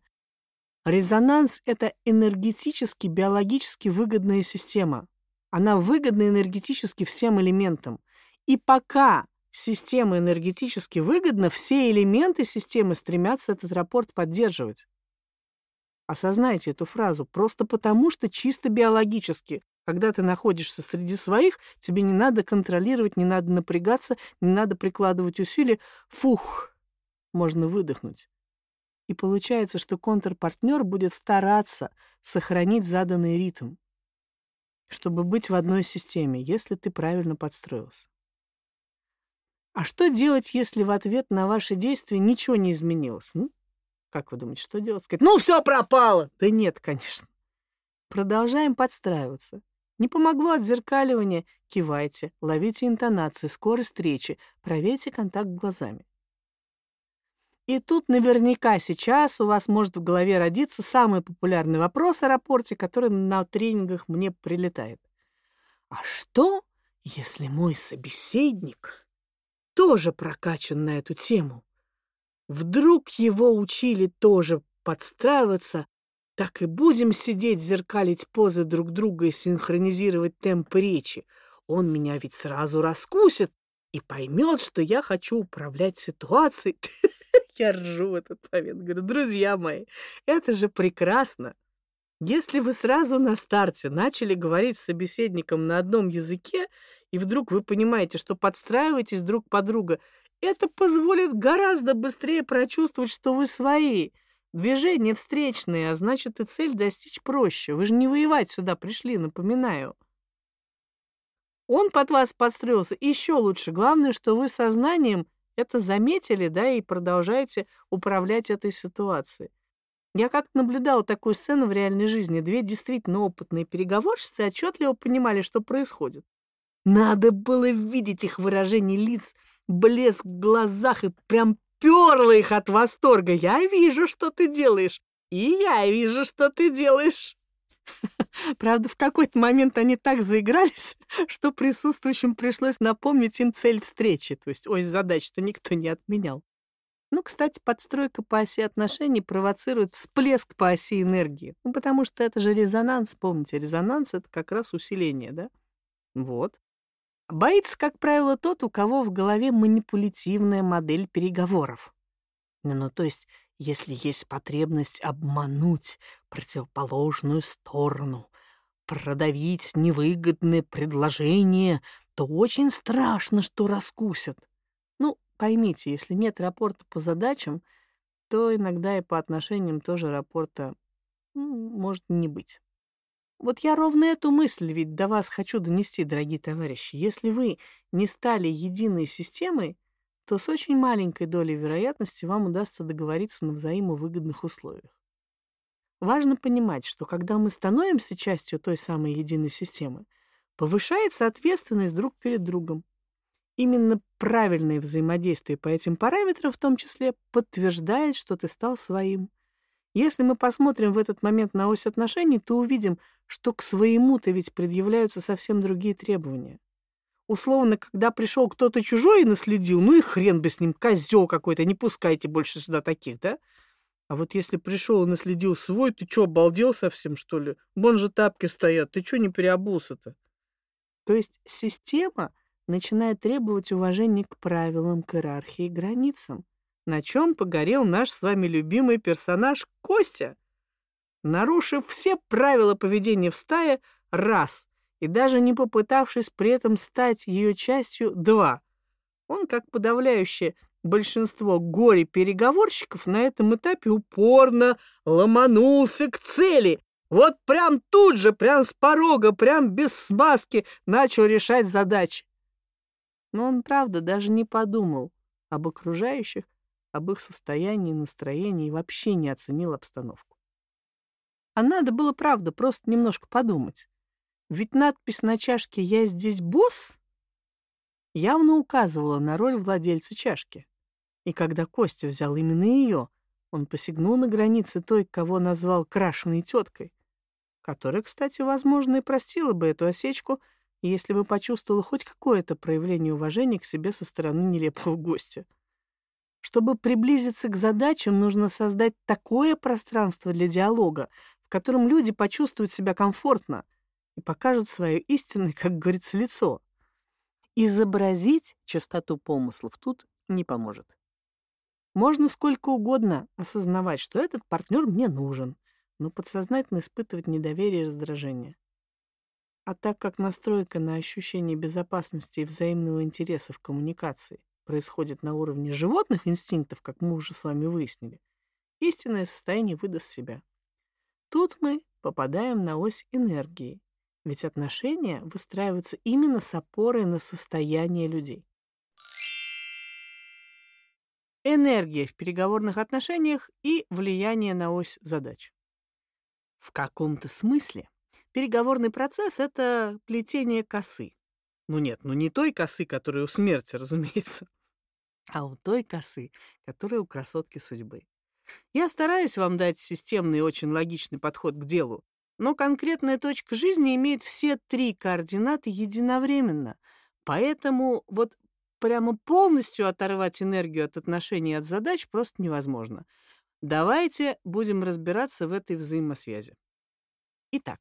Резонанс — это энергетически, биологически выгодная система. Она выгодна энергетически всем элементам. И пока система энергетически выгодна, все элементы системы стремятся этот рапорт поддерживать. Осознайте эту фразу просто потому, что чисто биологически Когда ты находишься среди своих, тебе не надо контролировать, не надо напрягаться, не надо прикладывать усилия. Фух, можно выдохнуть. И получается, что контрпартнер будет стараться сохранить заданный ритм, чтобы быть в одной системе, если ты правильно подстроился. А что делать, если в ответ на ваши действия ничего не изменилось? Ну, как вы думаете, что делать? Сказать, ну все пропало! Да нет, конечно. Продолжаем подстраиваться. Не помогло отзеркаливание? Кивайте, ловите интонации, скорость речи, проверьте контакт глазами. И тут наверняка сейчас у вас может в голове родиться самый популярный вопрос о рапорте, который на тренингах мне прилетает. А что, если мой собеседник тоже прокачан на эту тему? Вдруг его учили тоже подстраиваться, так и будем сидеть, зеркалить позы друг друга и синхронизировать темп речи. Он меня ведь сразу раскусит и поймет, что я хочу управлять ситуацией. Я ржу в этот момент. Говорю, друзья мои, это же прекрасно. Если вы сразу на старте начали говорить с собеседником на одном языке, и вдруг вы понимаете, что подстраиваетесь друг под друга, это позволит гораздо быстрее прочувствовать, что вы свои. Движения встречные, а значит и цель достичь проще. Вы же не воевать сюда пришли, напоминаю. Он под вас подстроился еще лучше. Главное, что вы сознанием это заметили, да, и продолжаете управлять этой ситуацией. Я как-то наблюдала такую сцену в реальной жизни. Две действительно опытные переговорщицы отчетливо понимали, что происходит. Надо было видеть их выражение лиц, блеск в глазах и прям перло их от восторга. Я вижу, что ты делаешь. И я вижу, что ты делаешь. Правда, в какой-то момент они так заигрались, что присутствующим пришлось напомнить им цель встречи, то есть ось задач-то никто не отменял. Ну, кстати, подстройка по оси отношений провоцирует всплеск по оси энергии. Ну, потому что это же резонанс, помните, резонанс — это как раз усиление, да? Вот. Боится, как правило, тот, у кого в голове манипулятивная модель переговоров. Ну, то есть если есть потребность обмануть противоположную сторону, продавить невыгодное предложение, то очень страшно, что раскусят. Ну, поймите, если нет рапорта по задачам, то иногда и по отношениям тоже рапорта может не быть. Вот я ровно эту мысль ведь до вас хочу донести, дорогие товарищи. Если вы не стали единой системой, то с очень маленькой долей вероятности вам удастся договориться на взаимовыгодных условиях. Важно понимать, что когда мы становимся частью той самой единой системы, повышается ответственность друг перед другом. Именно правильное взаимодействие по этим параметрам в том числе подтверждает, что ты стал своим. Если мы посмотрим в этот момент на ось отношений, то увидим, что к своему-то ведь предъявляются совсем другие требования. Условно, когда пришел кто-то чужой и наследил, ну и хрен бы с ним, козел какой-то, не пускайте больше сюда таких, да? А вот если пришел и наследил свой, ты что, обалдел совсем, что ли? Вон же тапки стоят, ты что не переобулся-то? То есть система начинает требовать уважения к правилам, к иерархии границам. На чем погорел наш с вами любимый персонаж Костя? Нарушив все правила поведения в стае, раз, и даже не попытавшись при этом стать ее частью, два. Он, как подавляющее большинство горе-переговорщиков, на этом этапе упорно ломанулся к цели. Вот прям тут же, прям с порога, прям без смазки начал решать задачи. Но он, правда, даже не подумал об окружающих, об их состоянии, настроении и вообще не оценил обстановку. А надо было, правда, просто немножко подумать. Ведь надпись на чашке «Я здесь босс» явно указывала на роль владельца чашки. И когда Костя взял именно ее, он посягнул на границы той, кого назвал крашеной теткой, которая, кстати, возможно, и простила бы эту осечку, если бы почувствовала хоть какое-то проявление уважения к себе со стороны нелепого гостя. Чтобы приблизиться к задачам, нужно создать такое пространство для диалога, в котором люди почувствуют себя комфортно, и покажут свое истинное, как говорится, лицо. Изобразить чистоту помыслов тут не поможет. Можно сколько угодно осознавать, что этот партнер мне нужен, но подсознательно испытывать недоверие и раздражение. А так как настройка на ощущение безопасности и взаимного интереса в коммуникации происходит на уровне животных инстинктов, как мы уже с вами выяснили, истинное состояние выдаст себя. Тут мы попадаем на ось энергии, ведь отношения выстраиваются именно с опорой на состояние людей. Энергия в переговорных отношениях и влияние на ось задач. В каком-то смысле переговорный процесс — это плетение косы. Ну нет, ну не той косы, которая у смерти, разумеется, а у той косы, которая у красотки судьбы. Я стараюсь вам дать системный и очень логичный подход к делу, но конкретная точка жизни имеет все три координаты единовременно. Поэтому вот прямо полностью оторвать энергию от отношений от задач просто невозможно. Давайте будем разбираться в этой взаимосвязи. Итак,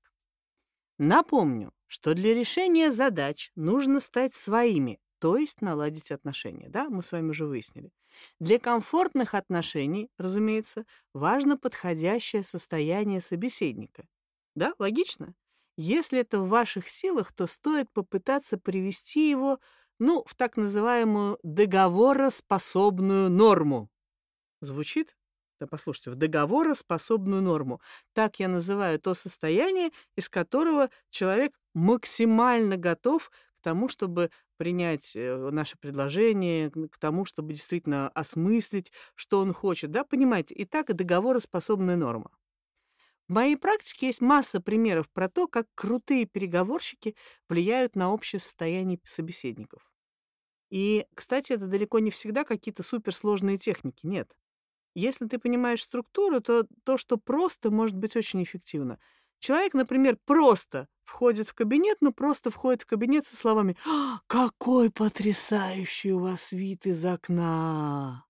напомню, что для решения задач нужно стать своими, то есть наладить отношения. Да, мы с вами уже выяснили. Для комфортных отношений, разумеется, важно подходящее состояние собеседника. Да, логично? Если это в ваших силах, то стоит попытаться привести его, ну, в так называемую договороспособную норму. Звучит? Да послушайте, в договороспособную норму. Так я называю то состояние, из которого человек максимально готов к тому, чтобы принять э, наше предложение, к тому, чтобы действительно осмыслить, что он хочет. Да, понимаете, и так договороспособная норма. В моей практике есть масса примеров про то, как крутые переговорщики влияют на общее состояние собеседников. И, кстати, это далеко не всегда какие-то суперсложные техники, нет. Если ты понимаешь структуру, то то, что просто, может быть очень эффективно. Человек, например, просто входит в кабинет, но просто входит в кабинет со словами «А, «Какой потрясающий у вас вид из окна!»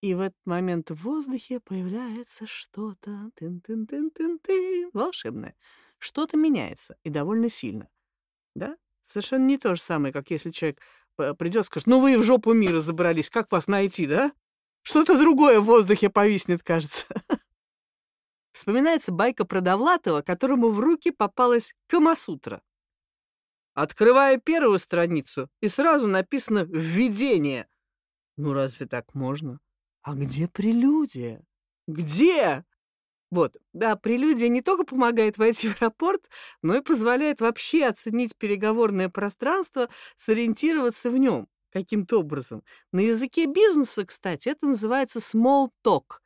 И в этот момент в воздухе появляется что-то тын-тын-тын-тын-тын, волшебное. Что-то меняется, и довольно сильно. Да? Совершенно не то же самое, как если человек придет и скажет, ну вы в жопу мира забрались, как вас найти, да? Что-то другое в воздухе повиснет, кажется. Вспоминается байка про Довлатова, которому в руки попалась Камасутра. Открываю первую страницу, и сразу написано «Введение». Ну разве так можно? А где прелюдия? Где? Вот, да, прелюдия не только помогает войти в рапорт, но и позволяет вообще оценить переговорное пространство, сориентироваться в нем каким-то образом. На языке бизнеса, кстати, это называется small talk,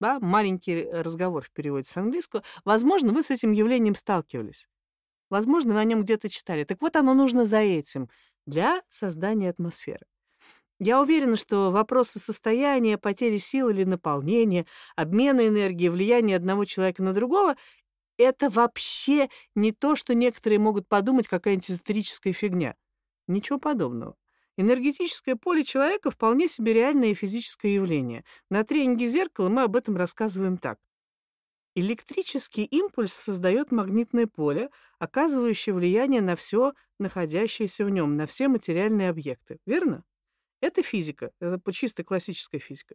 да, маленький разговор в переводе с английского. Возможно, вы с этим явлением сталкивались. Возможно, вы о нем где-то читали. Так вот, оно нужно за этим, для создания атмосферы. Я уверена, что вопросы состояния, потери сил или наполнения, обмена энергии, влияния одного человека на другого — это вообще не то, что некоторые могут подумать, какая-нибудь эзотерическая фигня. Ничего подобного. Энергетическое поле человека вполне себе реальное физическое явление. На тренинге зеркала мы об этом рассказываем так. Электрический импульс создает магнитное поле, оказывающее влияние на все находящееся в нем, на все материальные объекты. Верно? Это физика, это чисто классическая физика.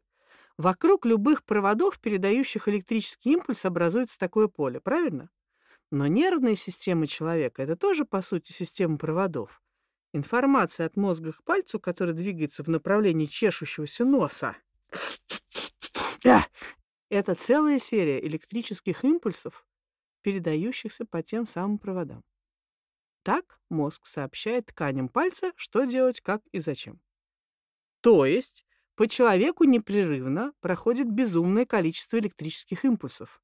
Вокруг любых проводов, передающих электрический импульс, образуется такое поле, правильно? Но нервная система человека — это тоже, по сути, система проводов. Информация от мозга к пальцу, который двигается в направлении чешущегося носа. Это целая серия электрических импульсов, передающихся по тем самым проводам. Так мозг сообщает тканям пальца, что делать, как и зачем. То есть по человеку непрерывно проходит безумное количество электрических импульсов.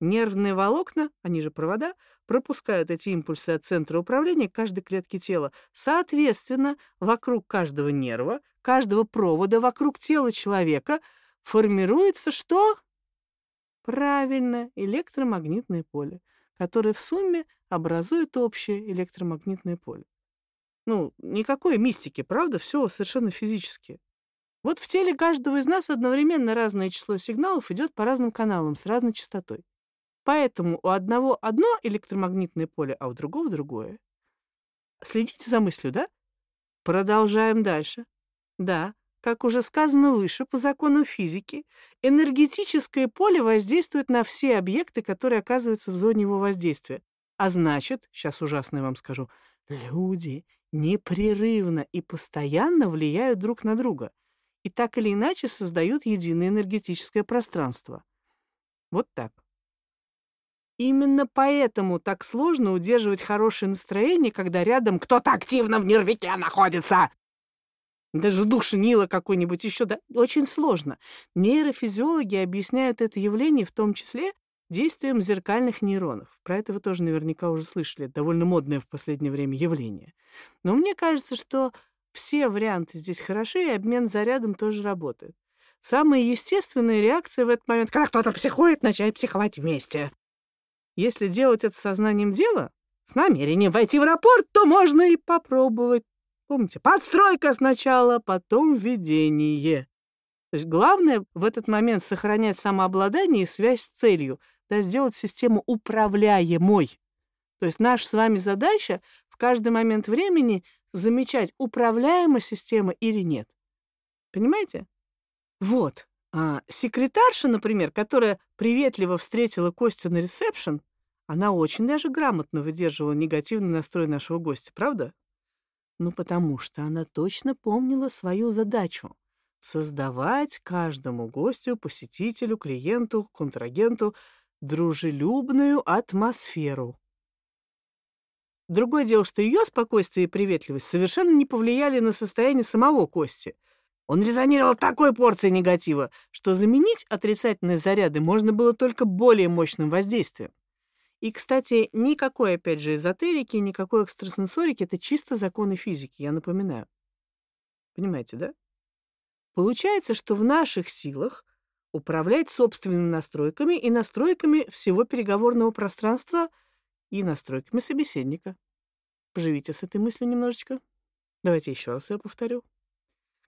Нервные волокна, они же провода, пропускают эти импульсы от центра управления каждой клетке тела. Соответственно, вокруг каждого нерва, каждого провода, вокруг тела человека формируется что? Правильно, электромагнитное поле, которое в сумме образует общее электромагнитное поле. Ну, никакой мистики, правда? Все совершенно физически. Вот в теле каждого из нас одновременно разное число сигналов идет по разным каналам с разной частотой. Поэтому у одного одно электромагнитное поле, а у другого другое. Следите за мыслью, да? Продолжаем дальше. Да, как уже сказано выше, по закону физики, энергетическое поле воздействует на все объекты, которые оказываются в зоне его воздействия. А значит, сейчас ужасно вам скажу, люди непрерывно и постоянно влияют друг на друга и так или иначе создают единое энергетическое пространство. Вот так. Именно поэтому так сложно удерживать хорошее настроение, когда рядом кто-то активно в нервике находится. Даже душнило какой-нибудь еще, да, очень сложно. Нейрофизиологи объясняют это явление в том числе действием зеркальных нейронов. Про это вы тоже наверняка уже слышали. Это довольно модное в последнее время явление. Но мне кажется, что все варианты здесь хороши, и обмен зарядом тоже работает. Самая естественная реакция в этот момент, когда кто-то психует, начать психовать вместе. Если делать это сознанием дела, с намерением войти в аэропорт, то можно и попробовать. Помните, подстройка сначала, потом введение. То есть главное в этот момент сохранять самообладание и связь с целью, да, сделать систему управляемой. То есть наша с вами задача в каждый момент времени замечать, управляема система или нет. Понимаете? Вот. А секретарша, например, которая приветливо встретила Костю на ресепшн, она очень даже грамотно выдерживала негативный настрой нашего гостя, правда? Ну, потому что она точно помнила свою задачу — создавать каждому гостю, посетителю, клиенту, контрагенту дружелюбную атмосферу. Другое дело, что ее спокойствие и приветливость совершенно не повлияли на состояние самого Кости. Он резонировал такой порцией негатива, что заменить отрицательные заряды можно было только более мощным воздействием. И, кстати, никакой, опять же, эзотерики, никакой экстрасенсорики — это чисто законы физики, я напоминаю. Понимаете, да? Получается, что в наших силах управлять собственными настройками и настройками всего переговорного пространства — и настройками собеседника. Поживите с этой мыслью немножечко. Давайте еще раз ее повторю.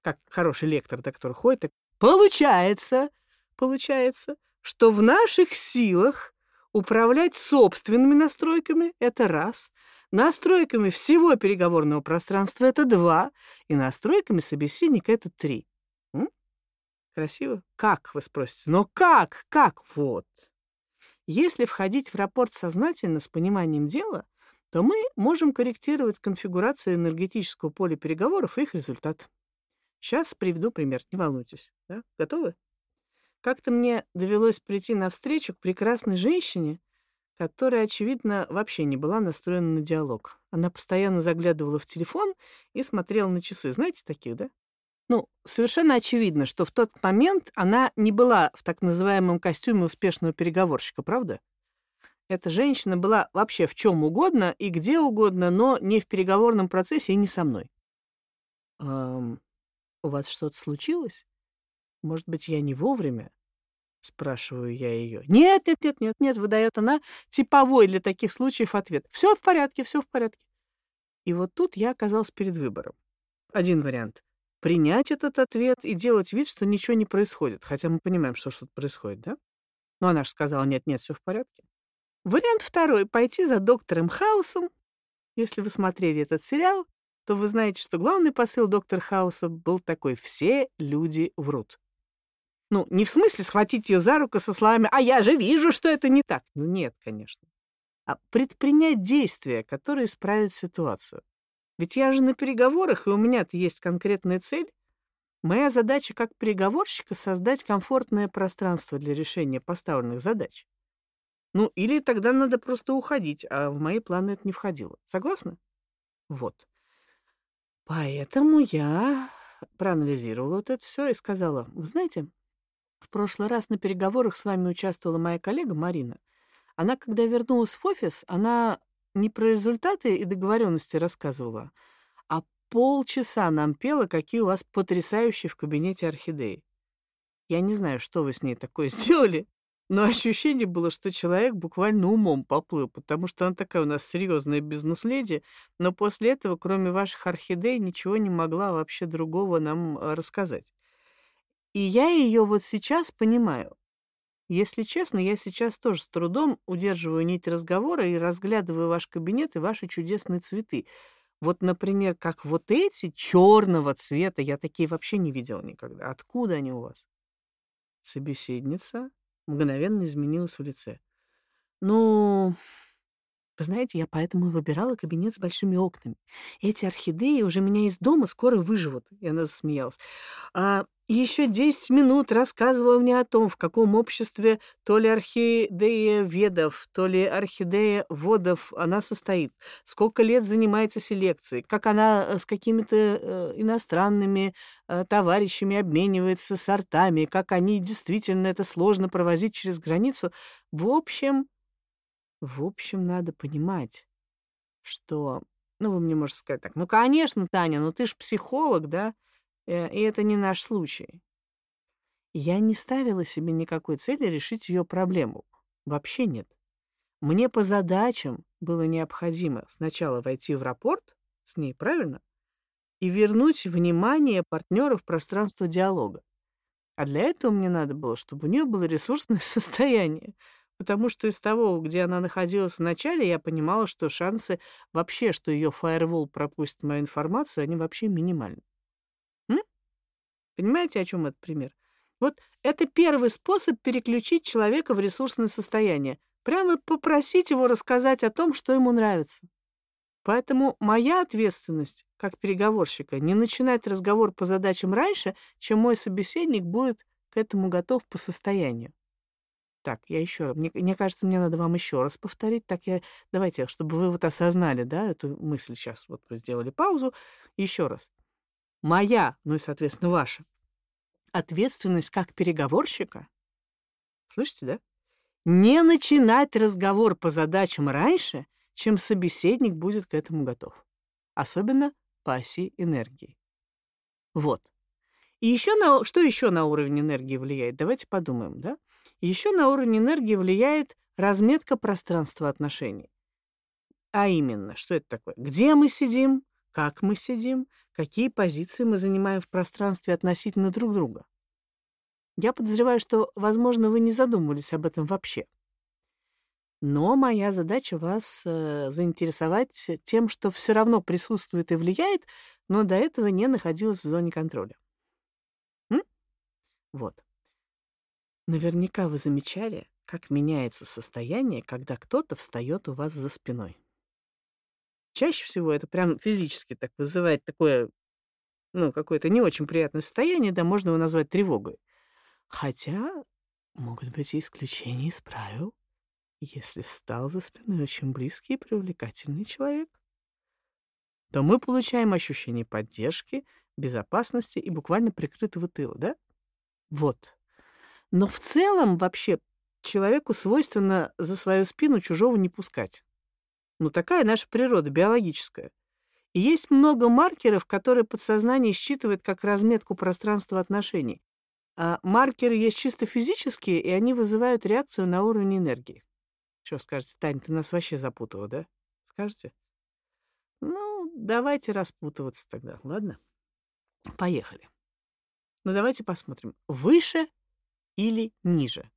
Как хороший лектор, до которого ходит, так получается, получается, что в наших силах управлять собственными настройками — это раз, настройками всего переговорного пространства — это два, и настройками собеседника — это три. Красиво? Как, вы спросите? Но как? Как? Вот. Если входить в рапорт сознательно с пониманием дела, то мы можем корректировать конфигурацию энергетического поля переговоров и их результат. Сейчас приведу пример, не волнуйтесь. Да? Готовы? Как-то мне довелось прийти на встречу к прекрасной женщине, которая, очевидно, вообще не была настроена на диалог. Она постоянно заглядывала в телефон и смотрела на часы. Знаете таких, да? Ну, совершенно очевидно, что в тот момент она не была в так называемом костюме успешного переговорщика, правда? Эта женщина была вообще в чем угодно и где угодно, но не в переговорном процессе и не со мной. «Эм, у вас что-то случилось? Может быть, я не вовремя?» Спрашиваю я ее. «Нет, нет, нет, нет, нет», — выдает она типовой для таких случаев ответ. «Все в порядке, все в порядке». И вот тут я оказался перед выбором. Один вариант принять этот ответ и делать вид, что ничего не происходит, хотя мы понимаем, что что-то происходит, да? Но она же сказала, нет-нет, все в порядке. Вариант второй — пойти за доктором Хаусом. Если вы смотрели этот сериал, то вы знаете, что главный посыл доктора Хауса был такой «все люди врут». Ну, не в смысле схватить ее за руку со словами «а я же вижу, что это не так». Ну, нет, конечно. А предпринять действия, которые исправят ситуацию. Ведь я же на переговорах, и у меня-то есть конкретная цель. Моя задача как переговорщика — создать комфортное пространство для решения поставленных задач. Ну, или тогда надо просто уходить, а в мои планы это не входило. Согласна? Вот. Поэтому я проанализировала вот это все и сказала, вы знаете, в прошлый раз на переговорах с вами участвовала моя коллега Марина. Она, когда вернулась в офис, она не про результаты и договоренности рассказывала, а полчаса нам пела, какие у вас потрясающие в кабинете орхидеи. Я не знаю, что вы с ней такое сделали, но ощущение было, что человек буквально умом поплыл, потому что она такая у нас серьезная бизнес-леди, но после этого, кроме ваших орхидей, ничего не могла вообще другого нам э, рассказать. И я ее вот сейчас понимаю. Если честно, я сейчас тоже с трудом удерживаю нить разговора и разглядываю ваш кабинет и ваши чудесные цветы. Вот, например, как вот эти черного цвета, я такие вообще не видел никогда. Откуда они у вас? Собеседница мгновенно изменилась в лице. Ну, Вы знаете, я поэтому и выбирала кабинет с большими окнами. Эти орхидеи уже меня из дома скоро выживут. И она засмеялась. А еще 10 минут рассказывала мне о том, в каком обществе то ли орхидея ведов, то ли орхидея водов она состоит, сколько лет занимается селекцией, как она э, с какими-то э, иностранными э, товарищами обменивается сортами, как они действительно это сложно провозить через границу. В общем, в общем, надо понимать, что... Ну, вы мне можете сказать так, ну, конечно, Таня, ну ты ж психолог, да? Э, и это не наш случай. Я не ставила себе никакой цели решить ее проблему. Вообще нет. Мне по задачам было необходимо сначала войти в рапорт с ней, правильно? И вернуть внимание партнера в пространство диалога. А для этого мне надо было, чтобы у нее было ресурсное состояние, потому что из того, где она находилась в начале, я понимала, что шансы вообще, что ее фаервол пропустит мою информацию, они вообще минимальны. Понимаете, о чем этот пример? Вот это первый способ переключить человека в ресурсное состояние. Прямо попросить его рассказать о том, что ему нравится. Поэтому моя ответственность как переговорщика не начинать разговор по задачам раньше, чем мой собеседник будет к этому готов по состоянию. Так, я еще мне, мне кажется, мне надо вам еще раз повторить. Так я, давайте, чтобы вы вот осознали, да, эту мысль сейчас. Вот вы сделали паузу. Еще раз. Моя, ну и, соответственно, ваша ответственность как переговорщика, слышите, да? Не начинать разговор по задачам раньше, чем собеседник будет к этому готов. Особенно по оси энергии. Вот. И еще на, что еще на уровень энергии влияет? Давайте подумаем, да? Еще на уровень энергии влияет разметка пространства отношений. А именно, что это такое? Где мы сидим, как мы сидим, какие позиции мы занимаем в пространстве относительно друг друга. Я подозреваю, что, возможно, вы не задумывались об этом вообще. Но моя задача вас э, заинтересовать тем, что все равно присутствует и влияет, но до этого не находилась в зоне контроля. Вот. Наверняка вы замечали, как меняется состояние, когда кто-то встает у вас за спиной. Чаще всего это прям физически так вызывает такое, ну, какое-то не очень приятное состояние, да, можно его назвать тревогой. Хотя могут быть и исключения из правил, если встал за спиной очень близкий и привлекательный человек. То мы получаем ощущение поддержки, безопасности и буквально прикрытого тыла, да? Вот. Но в целом вообще человеку свойственно за свою спину чужого не пускать. Ну, такая наша природа биологическая. И есть много маркеров, которые подсознание считывает как разметку пространства отношений. А маркеры есть чисто физические, и они вызывают реакцию на уровень энергии. Что скажете, Тань, ты нас вообще запутала, да? Скажете? Ну, давайте распутываться тогда, ладно? Поехали. Но давайте посмотрим, выше или ниже.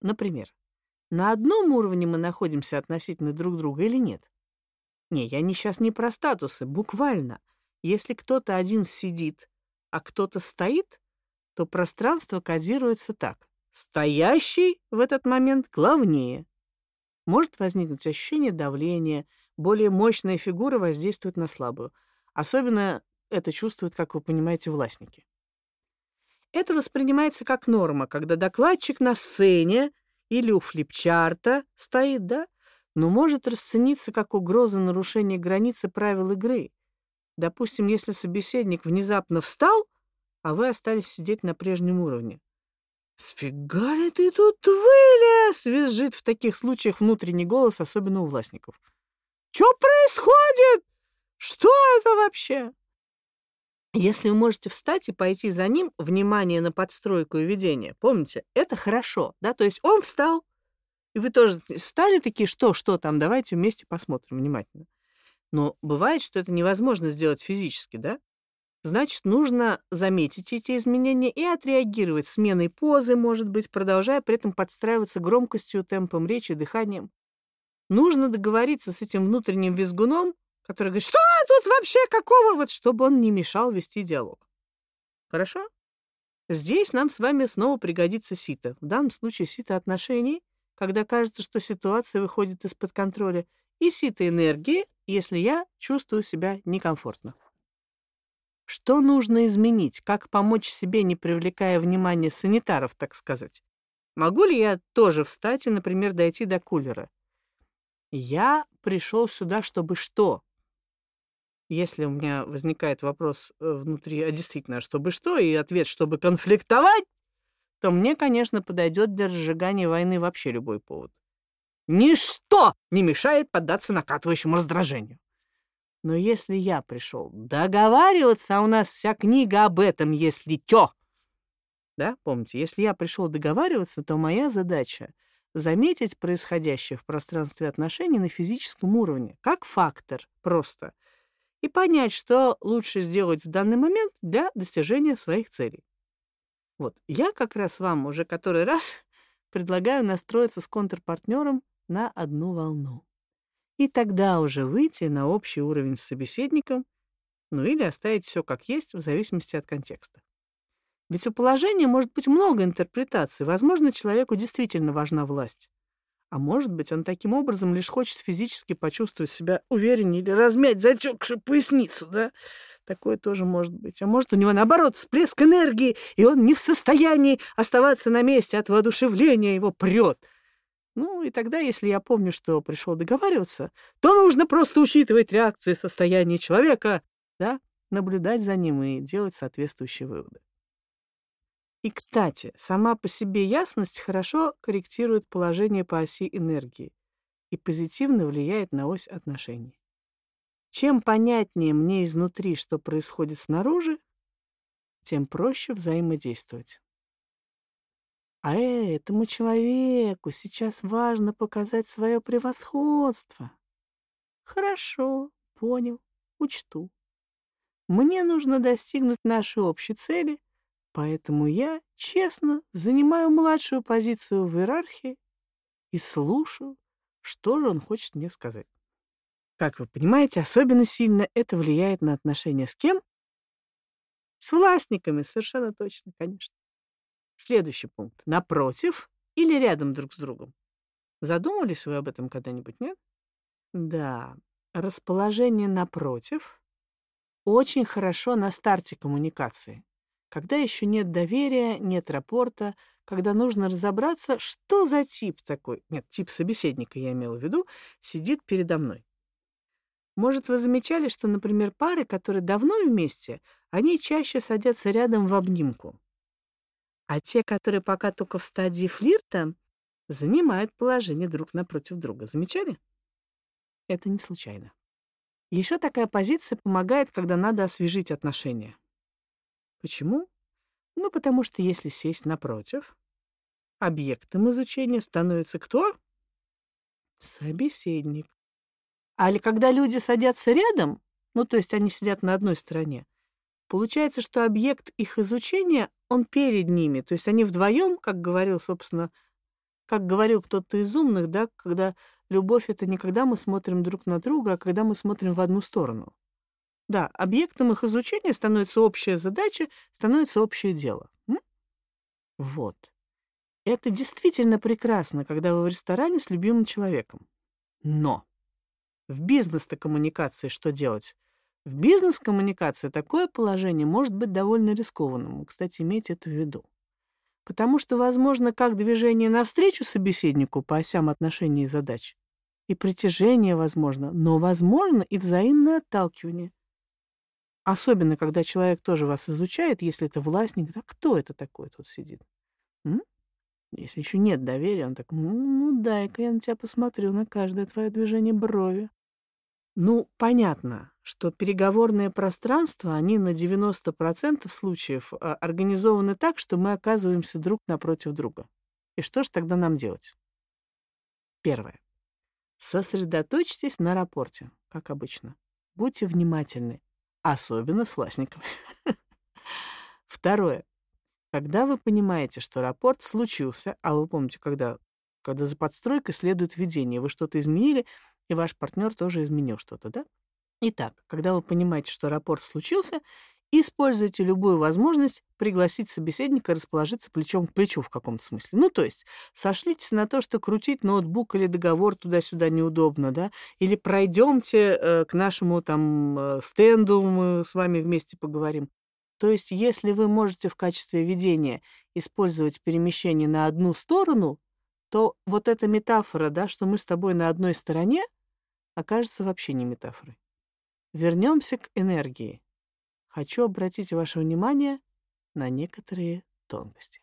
Например, на одном уровне мы находимся относительно друг друга или нет? Не, я не сейчас не про статусы, буквально. Если кто-то один сидит, а кто-то стоит, то пространство кодируется так. Стоящий в этот момент главнее. Может возникнуть ощущение давления, более мощная фигура воздействует на слабую. Особенно это чувствуют, как вы понимаете, властники. Это воспринимается как норма, когда докладчик на сцене или у флипчарта стоит, да, но может расцениться как угроза нарушения границы правил игры. Допустим, если собеседник внезапно встал, а вы остались сидеть на прежнем уровне. «Сфига ли ты тут вылез?» — визжит в таких случаях внутренний голос, особенно у властников. «Что происходит? Что это вообще?» Если вы можете встать и пойти за ним, внимание на подстройку и ведение, помните, это хорошо, да, то есть он встал, и вы тоже встали такие, что, что там, давайте вместе посмотрим внимательно. Но бывает, что это невозможно сделать физически, да? Значит, нужно заметить эти изменения и отреагировать сменой позы, может быть, продолжая при этом подстраиваться громкостью, темпом речи, дыханием. Нужно договориться с этим внутренним визгуном, который говорит, что тут вообще какого, вот чтобы он не мешал вести диалог. Хорошо? Здесь нам с вами снова пригодится сито. В данном случае сито отношений, когда кажется, что ситуация выходит из-под контроля, и сита энергии, если я чувствую себя некомфортно. Что нужно изменить? Как помочь себе, не привлекая внимания санитаров, так сказать? Могу ли я тоже встать и, например, дойти до кулера? Я пришел сюда, чтобы что? Если у меня возникает вопрос э, внутри, а действительно, чтобы что, и ответ, чтобы конфликтовать, то мне, конечно, подойдет для разжигания войны вообще любой повод. Ничто не мешает поддаться накатывающему раздражению. Но если я пришел договариваться, а у нас вся книга об этом, если чё. Да, помните, если я пришел договариваться, то моя задача — заметить происходящее в пространстве отношений на физическом уровне, как фактор просто, и понять, что лучше сделать в данный момент для достижения своих целей. Вот, я как раз вам уже который раз предлагаю настроиться с контрпартнером на одну волну и тогда уже выйти на общий уровень с собеседником, ну или оставить все как есть в зависимости от контекста. Ведь у положения может быть много интерпретаций. Возможно, человеку действительно важна власть. А может быть, он таким образом лишь хочет физически почувствовать себя увереннее или размять затекшую поясницу, да? Такое тоже может быть. А может, у него, наоборот, всплеск энергии, и он не в состоянии оставаться на месте от воодушевления, его прет — ну, и тогда, если я помню, что пришел договариваться, то нужно просто учитывать реакции состояния человека, да, наблюдать за ним и делать соответствующие выводы. И, кстати, сама по себе ясность хорошо корректирует положение по оси энергии и позитивно влияет на ось отношений. Чем понятнее мне изнутри, что происходит снаружи, тем проще взаимодействовать. А этому человеку сейчас важно показать свое превосходство. Хорошо, понял, учту. Мне нужно достигнуть нашей общей цели, поэтому я, честно, занимаю младшую позицию в иерархии и слушаю, что же он хочет мне сказать. Как вы понимаете, особенно сильно это влияет на отношения с кем? С властниками, совершенно точно, конечно. Следующий пункт. Напротив или рядом друг с другом? Задумывались вы об этом когда-нибудь, нет? Да, расположение напротив очень хорошо на старте коммуникации. Когда еще нет доверия, нет рапорта, когда нужно разобраться, что за тип такой, нет, тип собеседника я имела в виду, сидит передо мной. Может, вы замечали, что, например, пары, которые давно вместе, они чаще садятся рядом в обнимку. А те, которые пока только в стадии флирта, занимают положение друг напротив друга. Замечали? Это не случайно. Еще такая позиция помогает, когда надо освежить отношения. Почему? Ну, потому что если сесть напротив, объектом изучения становится кто? Собеседник. А или когда люди садятся рядом, ну, то есть они сидят на одной стороне, получается, что объект их изучения он перед ними. То есть они вдвоем, как говорил, собственно, как говорил кто-то из умных, да, когда любовь — это не когда мы смотрим друг на друга, а когда мы смотрим в одну сторону. Да, объектом их изучения становится общая задача, становится общее дело. М? Вот. Это действительно прекрасно, когда вы в ресторане с любимым человеком. Но в бизнес-то коммуникации что делать? В бизнес-коммуникации такое положение может быть довольно рискованным. Кстати, имейте это в виду. Потому что, возможно, как движение навстречу собеседнику по осям отношений и задач, и притяжение возможно, но возможно и взаимное отталкивание. Особенно, когда человек тоже вас изучает, если это властник, да кто это такой тут сидит? М? Если еще нет доверия, он так, ну, ну дай-ка я на тебя посмотрю, на каждое твое движение брови. Ну, понятно, что переговорные пространства, они на 90% случаев а, организованы так, что мы оказываемся друг напротив друга. И что же тогда нам делать? Первое. Сосредоточьтесь на рапорте, как обычно. Будьте внимательны, особенно с властниками. Второе. Когда вы понимаете, что рапорт случился, а вы помните, когда, когда за подстройкой следует введение, вы что-то изменили, и ваш партнер тоже изменил что-то, да? Итак, когда вы понимаете, что рапорт случился, Используйте любую возможность пригласить собеседника расположиться плечом к плечу в каком-то смысле. Ну, то есть сошлитесь на то, что крутить ноутбук или договор туда-сюда неудобно, да, или пройдемте э, к нашему там э, стенду, мы с вами вместе поговорим. То есть если вы можете в качестве ведения использовать перемещение на одну сторону, то вот эта метафора, да, что мы с тобой на одной стороне, окажется вообще не метафорой. Вернемся к энергии хочу обратить ваше внимание на некоторые тонкости.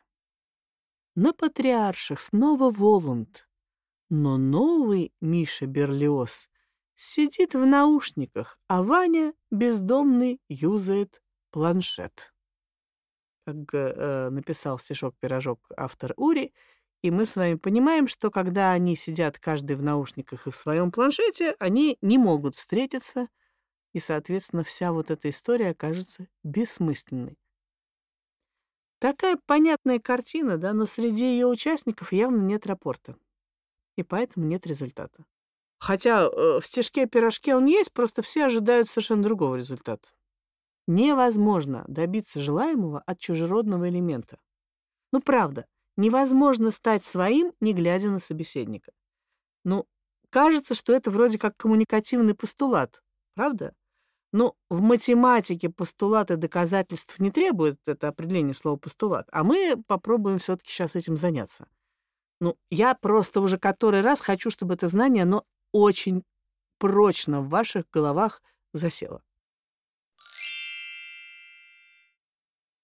На патриарших снова Воланд, но новый Миша Берлиоз сидит в наушниках, а Ваня, бездомный, юзает планшет. Как э, написал стишок-пирожок автор Ури, и мы с вами понимаем, что когда они сидят каждый в наушниках и в своем планшете, они не могут встретиться — и, соответственно, вся вот эта история окажется бессмысленной. Такая понятная картина, да, но среди ее участников явно нет рапорта. И поэтому нет результата. Хотя э, в стежке-пирожке он есть, просто все ожидают совершенно другого результата. Невозможно добиться желаемого от чужеродного элемента. Ну, правда, невозможно стать своим, не глядя на собеседника. Ну, кажется, что это вроде как коммуникативный постулат, правда? Ну, в математике постулаты доказательств не требуют, это определение слова постулат, а мы попробуем все-таки сейчас этим заняться. Ну, я просто уже который раз хочу, чтобы это знание, оно очень прочно в ваших головах засело.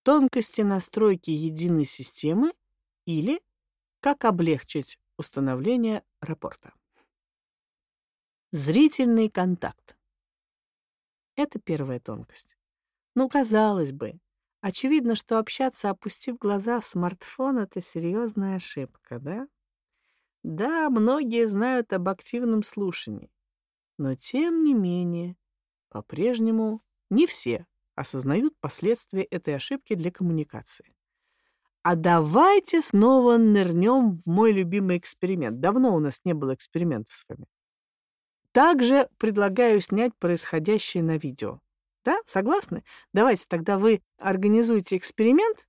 Тонкости настройки единой системы или как облегчить установление рапорта. Зрительный контакт. Это первая тонкость. Ну, казалось бы, очевидно, что общаться, опустив глаза в смартфон, это серьезная ошибка, да? Да, многие знают об активном слушании, но тем не менее, по-прежнему не все осознают последствия этой ошибки для коммуникации. А давайте снова нырнем в мой любимый эксперимент. Давно у нас не было экспериментов с вами. Также предлагаю снять происходящее на видео. Да, согласны? Давайте тогда вы организуйте эксперимент,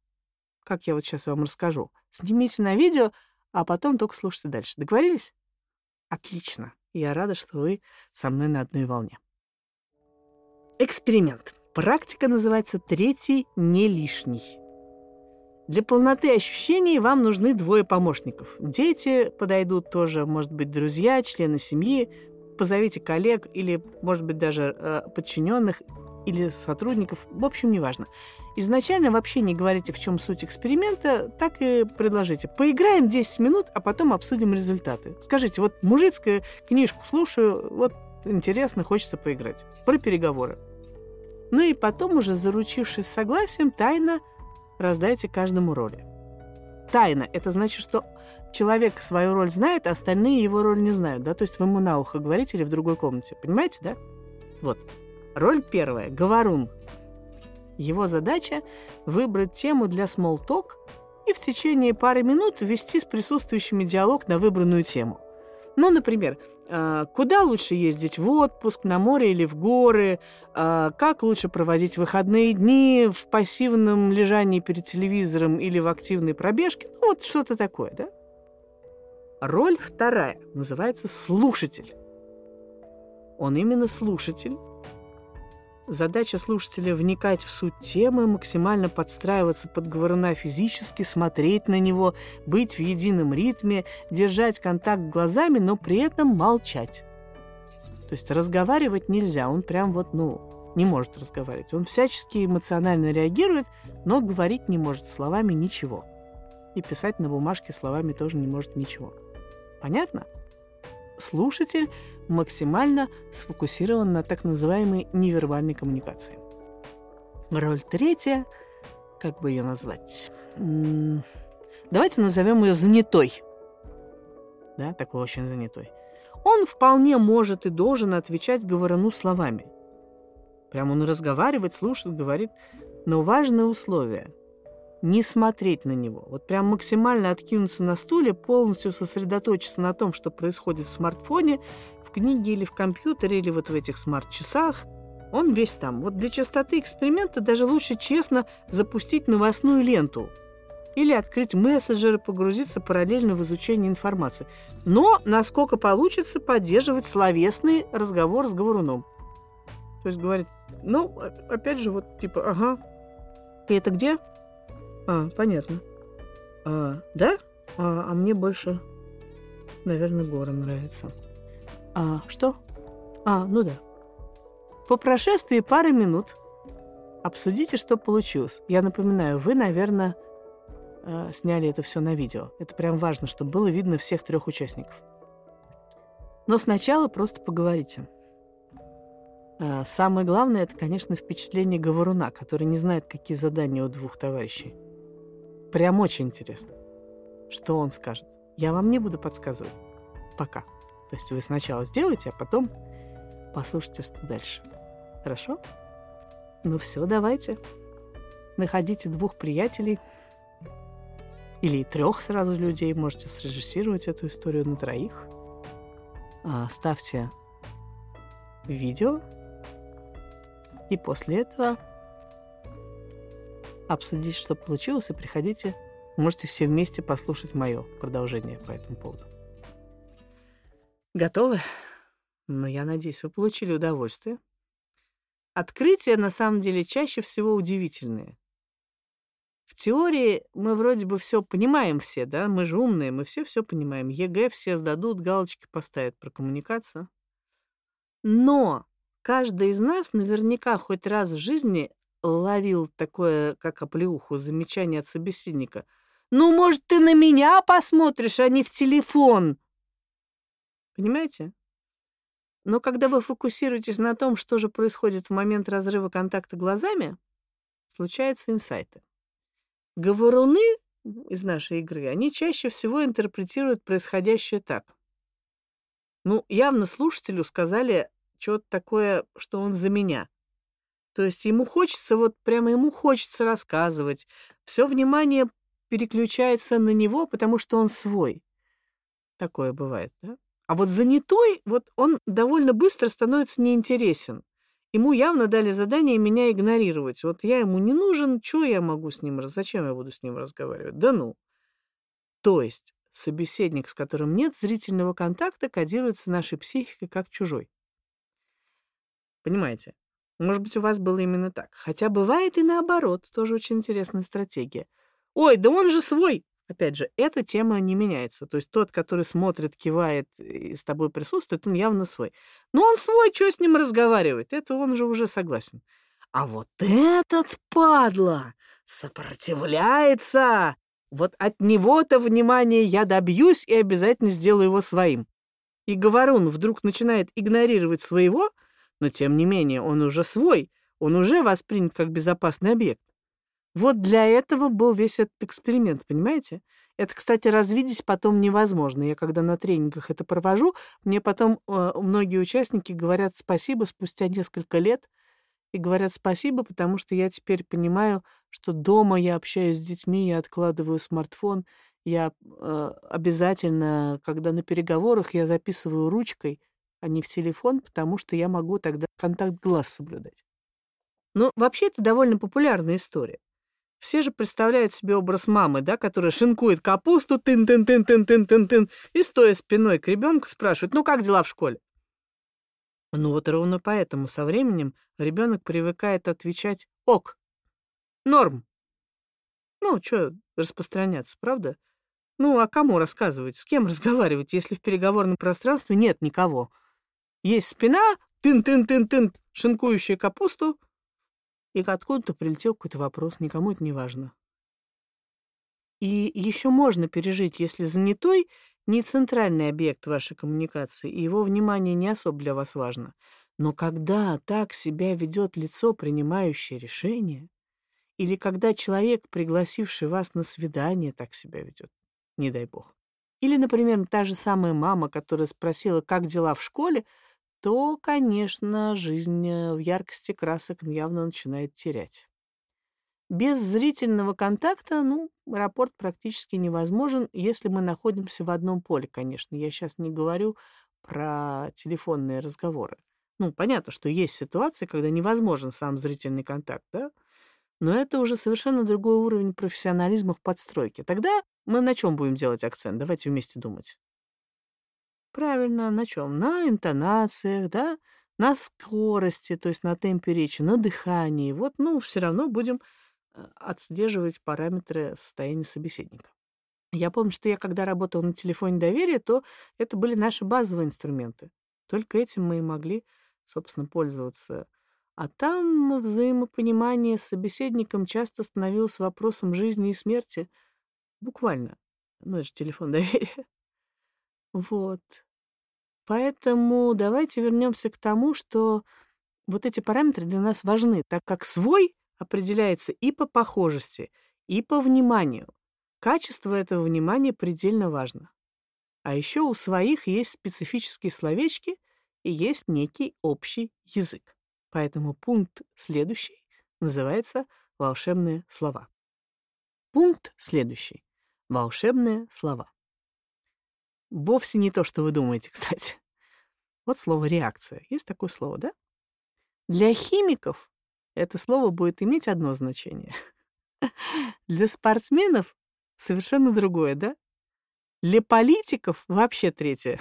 как я вот сейчас вам расскажу. Снимите на видео, а потом только слушайте дальше. Договорились? Отлично. Я рада, что вы со мной на одной волне. Эксперимент. Практика называется «Третий не лишний». Для полноты ощущений вам нужны двое помощников. Дети подойдут тоже, может быть, друзья, члены семьи, позовите коллег или, может быть, даже э, подчиненных или сотрудников, в общем, неважно. Изначально вообще не говорите, в чем суть эксперимента, так и предложите. Поиграем 10 минут, а потом обсудим результаты. Скажите, вот мужицкая книжку слушаю, вот интересно, хочется поиграть. Про переговоры. Ну и потом уже, заручившись согласием, тайно раздайте каждому роли. Тайна – это значит, что человек свою роль знает, а остальные его роль не знают, да, то есть вы ему на ухо говорите или в другой комнате, понимаете, да? Вот. Роль первая – говорун. Его задача – выбрать тему для talk и в течение пары минут ввести с присутствующими диалог на выбранную тему. Ну, например, куда лучше ездить в отпуск, на море или в горы, а, как лучше проводить выходные дни в пассивном лежании перед телевизором или в активной пробежке, ну вот что-то такое, да? Роль вторая называется слушатель. Он именно слушатель. Задача слушателя вникать в суть темы, максимально подстраиваться под говоруна физически, смотреть на него, быть в едином ритме, держать контакт глазами, но при этом молчать. То есть разговаривать нельзя, он прям вот, ну, не может разговаривать. Он всячески эмоционально реагирует, но говорить не может словами ничего. И писать на бумажке словами тоже не может ничего. Понятно? Слушатель максимально сфокусирован на так называемой невербальной коммуникации. Роль третья, как бы ее назвать? Давайте назовем ее занятой. Да, такой очень занятой. Он вполне может и должен отвечать говорону словами. Прям он разговаривает, слушает, говорит. Но важное условие – не смотреть на него. Вот прям максимально откинуться на стуле, полностью сосредоточиться на том, что происходит в смартфоне, книге или в компьютере, или вот в этих смарт-часах, Он весь там. Вот для частоты эксперимента даже лучше честно запустить новостную ленту или открыть мессенджер и погрузиться параллельно в изучение информации. Но, насколько получится, поддерживать словесный разговор с говоруном. То есть говорит, ну, опять же, вот типа, ага, ты это где? А, понятно. А, да? А, а мне больше, наверное, горы нравится. А, что? А, ну да. По прошествии пары минут обсудите, что получилось. Я напоминаю, вы, наверное, э, сняли это все на видео. Это прям важно, чтобы было видно всех трех участников. Но сначала просто поговорите. Э, самое главное, это, конечно, впечатление говоруна, который не знает, какие задания у двух товарищей. Прям очень интересно, что он скажет. Я вам не буду подсказывать. Пока. То есть вы сначала сделаете, а потом послушайте, что дальше. Хорошо? Ну все, давайте. Находите двух приятелей или трех сразу людей. Можете срежиссировать эту историю на троих. А, ставьте видео. И после этого обсудить, что получилось, и приходите. Можете все вместе послушать мое продолжение по этому поводу. Готовы? Но я надеюсь, вы получили удовольствие. Открытия на самом деле чаще всего удивительные. В теории мы вроде бы все понимаем все, да, мы же умные, мы все все понимаем. ЕГЭ все сдадут, галочки поставят про коммуникацию. Но каждый из нас наверняка хоть раз в жизни ловил такое, как оплеуху, замечание от собеседника. «Ну, может, ты на меня посмотришь, а не в телефон?» Понимаете? Но когда вы фокусируетесь на том, что же происходит в момент разрыва контакта глазами, случаются инсайты. Говоруны из нашей игры, они чаще всего интерпретируют происходящее так. Ну, явно слушателю сказали что-то такое, что он за меня. То есть ему хочется, вот прямо ему хочется рассказывать. Все внимание переключается на него, потому что он свой. Такое бывает, да? А вот занятой, вот он довольно быстро становится неинтересен. Ему явно дали задание меня игнорировать. Вот я ему не нужен, что я могу с ним, зачем я буду с ним разговаривать? Да ну. То есть собеседник, с которым нет зрительного контакта, кодируется нашей психикой как чужой. Понимаете? Может быть, у вас было именно так. Хотя бывает и наоборот, тоже очень интересная стратегия. Ой, да он же свой! Опять же, эта тема не меняется. То есть тот, который смотрит, кивает и с тобой присутствует, он явно свой. Но он свой, что с ним разговаривать? Это он же уже согласен. А вот этот падла сопротивляется. Вот от него-то внимания я добьюсь и обязательно сделаю его своим. И Говорун вдруг начинает игнорировать своего, но тем не менее он уже свой, он уже воспринят как безопасный объект. Вот для этого был весь этот эксперимент, понимаете? Это, кстати, развидеть потом невозможно. Я когда на тренингах это провожу, мне потом э, многие участники говорят спасибо спустя несколько лет, и говорят спасибо, потому что я теперь понимаю, что дома я общаюсь с детьми, я откладываю смартфон, я э, обязательно, когда на переговорах, я записываю ручкой, а не в телефон, потому что я могу тогда контакт глаз соблюдать. Но вообще это довольно популярная история. Все же представляют себе образ мамы, да, которая шинкует капусту, тын-тын-тын-тын-тын-тын-тын, и, стоя спиной к ребенку, спрашивает, ну, как дела в школе? Ну вот ровно поэтому со временем ребенок привыкает отвечать «ок», «норм». Ну, что распространяться, правда? Ну, а кому рассказывать, с кем разговаривать, если в переговорном пространстве нет никого? Есть спина, тын-тын-тын-тын, шинкующая капусту, и откуда-то прилетел какой-то вопрос, никому это не важно. И еще можно пережить, если занятой не центральный объект вашей коммуникации, и его внимание не особо для вас важно. Но когда так себя ведет лицо, принимающее решение, или когда человек, пригласивший вас на свидание, так себя ведет, не дай бог. Или, например, та же самая мама, которая спросила, как дела в школе, то, конечно, жизнь э, в яркости красок явно начинает терять. Без зрительного контакта, ну, рапорт практически невозможен, если мы находимся в одном поле, конечно. Я сейчас не говорю про телефонные разговоры. Ну, понятно, что есть ситуации, когда невозможен сам зрительный контакт, да? Но это уже совершенно другой уровень профессионализма в подстройке. Тогда мы на чем будем делать акцент? Давайте вместе думать. Правильно, на чем? На интонациях, да, на скорости, то есть на темпе речи, на дыхании. Вот, ну, все равно будем э, отслеживать параметры состояния собеседника. Я помню, что я когда работала на телефоне доверия, то это были наши базовые инструменты. Только этим мы и могли, собственно, пользоваться а там взаимопонимание с собеседником часто становилось вопросом жизни и смерти. Буквально. Ну, это же телефон доверия. Вот. Поэтому давайте вернемся к тому, что вот эти параметры для нас важны, так как свой определяется и по похожести, и по вниманию. Качество этого внимания предельно важно. А еще у своих есть специфические словечки и есть некий общий язык. Поэтому пункт следующий называется «Волшебные слова». Пункт следующий. Волшебные слова. Вовсе не то, что вы думаете, кстати. Вот слово «реакция». Есть такое слово, да? Для химиков это слово будет иметь одно значение. Для спортсменов совершенно другое, да? Для политиков вообще третье.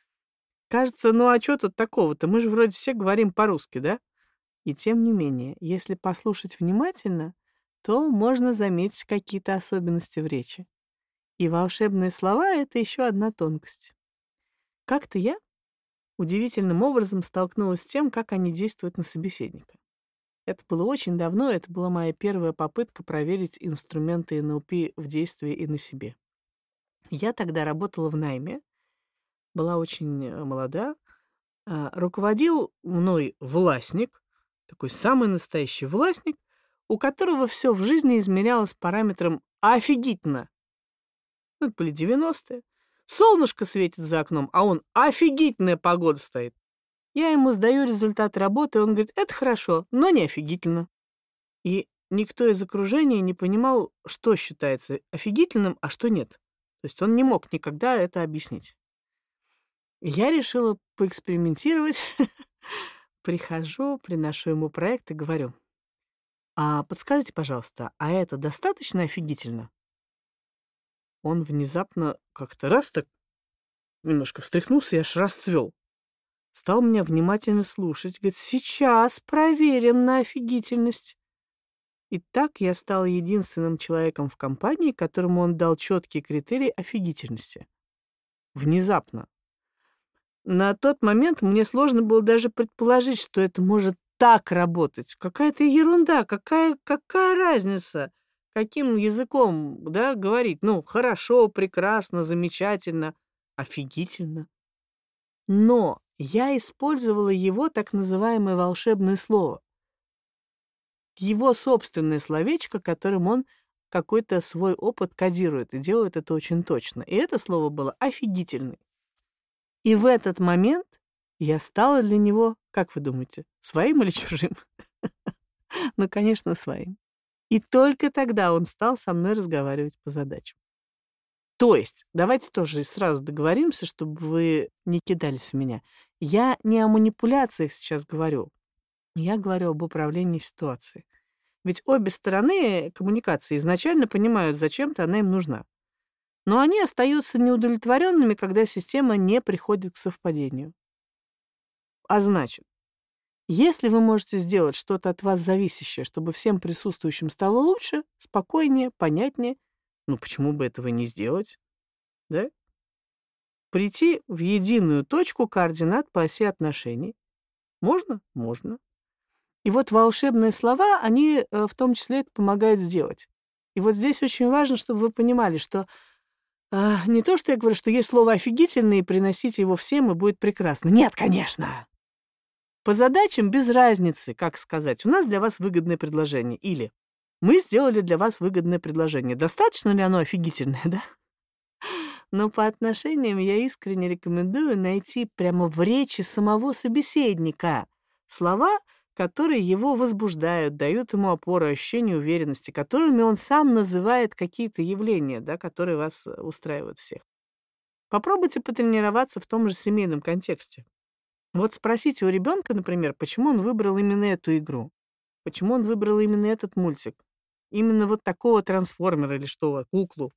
Кажется, ну а что тут такого-то? Мы же вроде все говорим по-русски, да? И тем не менее, если послушать внимательно, то можно заметить какие-то особенности в речи. И волшебные слова — это еще одна тонкость. Как-то я удивительным образом столкнулась с тем, как они действуют на собеседника. Это было очень давно, это была моя первая попытка проверить инструменты НЛП в действии и на себе. Я тогда работала в найме, была очень э, молода, а, руководил мной властник, такой самый настоящий властник, у которого все в жизни измерялось параметром «офигительно». Ну, это были 90-е. Солнышко светит за окном, а он «офигительная погода стоит». Я ему сдаю результат работы, он говорит «это хорошо, но не офигительно». И никто из окружения не понимал, что считается офигительным, а что нет. То есть он не мог никогда это объяснить. Я решила поэкспериментировать. Прихожу, приношу ему проект и говорю, а подскажите, пожалуйста, а это достаточно офигительно? Он внезапно как-то раз так немножко встряхнулся и аж расцвел. Стал меня внимательно слушать. Говорит, сейчас проверим на офигительность. И так я стала единственным человеком в компании, которому он дал четкие критерии офигительности. Внезапно. На тот момент мне сложно было даже предположить, что это может так работать. Какая-то ерунда, какая, какая разница, каким языком да, говорить. Ну, хорошо, прекрасно, замечательно, офигительно. Но я использовала его так называемое волшебное слово. Его собственное словечко, которым он какой-то свой опыт кодирует и делает это очень точно. И это слово было «офигительный». И в этот момент я стала для него, как вы думаете, своим или чужим? Ну, конечно, своим. И только тогда он стал со мной разговаривать по задачам. То есть, давайте тоже сразу договоримся, чтобы вы не кидались в меня. Я не о манипуляциях сейчас говорю. Я говорю об управлении ситуацией. Ведь обе стороны коммуникации изначально понимают, зачем-то она им нужна но они остаются неудовлетворенными, когда система не приходит к совпадению. А значит, если вы можете сделать что-то от вас зависящее, чтобы всем присутствующим стало лучше, спокойнее, понятнее, ну почему бы этого не сделать? Да? Прийти в единую точку координат по оси отношений. Можно? Можно. И вот волшебные слова, они э, в том числе это помогают сделать. И вот здесь очень важно, чтобы вы понимали, что а, не то, что я говорю, что есть слово «офигительный», и приносите его всем, и будет прекрасно. Нет, конечно. По задачам без разницы, как сказать. У нас для вас выгодное предложение. Или мы сделали для вас выгодное предложение. Достаточно ли оно офигительное, да? Но по отношениям я искренне рекомендую найти прямо в речи самого собеседника слова, которые его возбуждают, дают ему опору, ощущение уверенности, которыми он сам называет какие-то явления, да, которые вас э, устраивают всех. Попробуйте потренироваться в том же семейном контексте. Вот спросите у ребенка, например, почему он выбрал именно эту игру, почему он выбрал именно этот мультик, именно вот такого трансформера или что, куклу,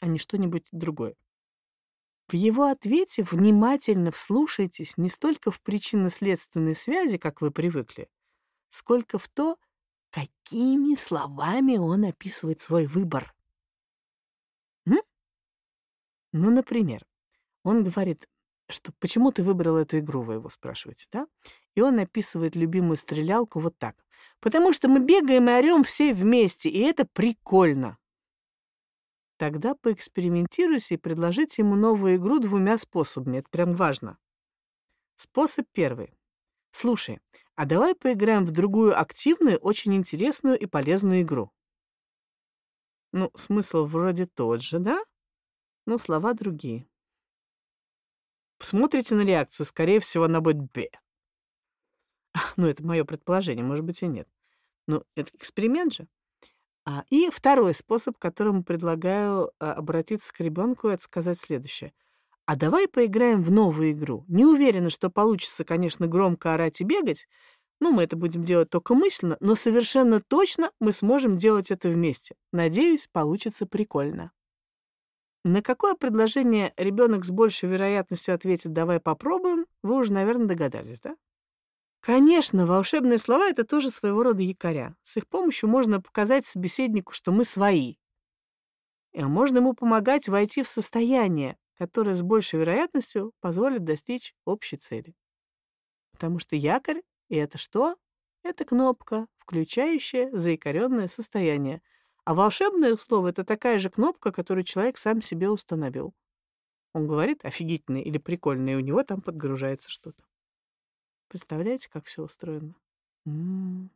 а не что-нибудь другое. В его ответе внимательно вслушайтесь не столько в причинно-следственной связи, как вы привыкли, сколько в то, какими словами он описывает свой выбор. М? Ну, например, он говорит, что почему ты выбрал эту игру, вы его спрашиваете, да? И он описывает любимую стрелялку вот так. Потому что мы бегаем и орем все вместе, и это прикольно. Тогда поэкспериментируйте и предложите ему новую игру двумя способами. Это прям важно. Способ первый. Слушай, а давай поиграем в другую активную, очень интересную и полезную игру. Ну, смысл вроде тот же, да? Но слова другие. Посмотрите на реакцию, скорее всего, она будет «б». Ну, это мое предположение, может быть, и нет. Но это эксперимент же. А, и второй способ, которым предлагаю а, обратиться к ребенку, это сказать следующее. А давай поиграем в новую игру. Не уверена, что получится, конечно, громко орать и бегать. Ну, мы это будем делать только мысленно, но совершенно точно мы сможем делать это вместе. Надеюсь, получится прикольно. На какое предложение ребенок с большей вероятностью ответит «давай попробуем», вы уже, наверное, догадались, да? Конечно, волшебные слова — это тоже своего рода якоря. С их помощью можно показать собеседнику, что мы свои. И можно ему помогать войти в состояние, которое с большей вероятностью позволит достичь общей цели. Потому что якорь — и это что? Это кнопка, включающая заикаренное состояние. А волшебное слово — это такая же кнопка, которую человек сам себе установил. Он говорит офигительно или прикольно, и у него там подгружается что-то. Представляете, как все устроено? М-м.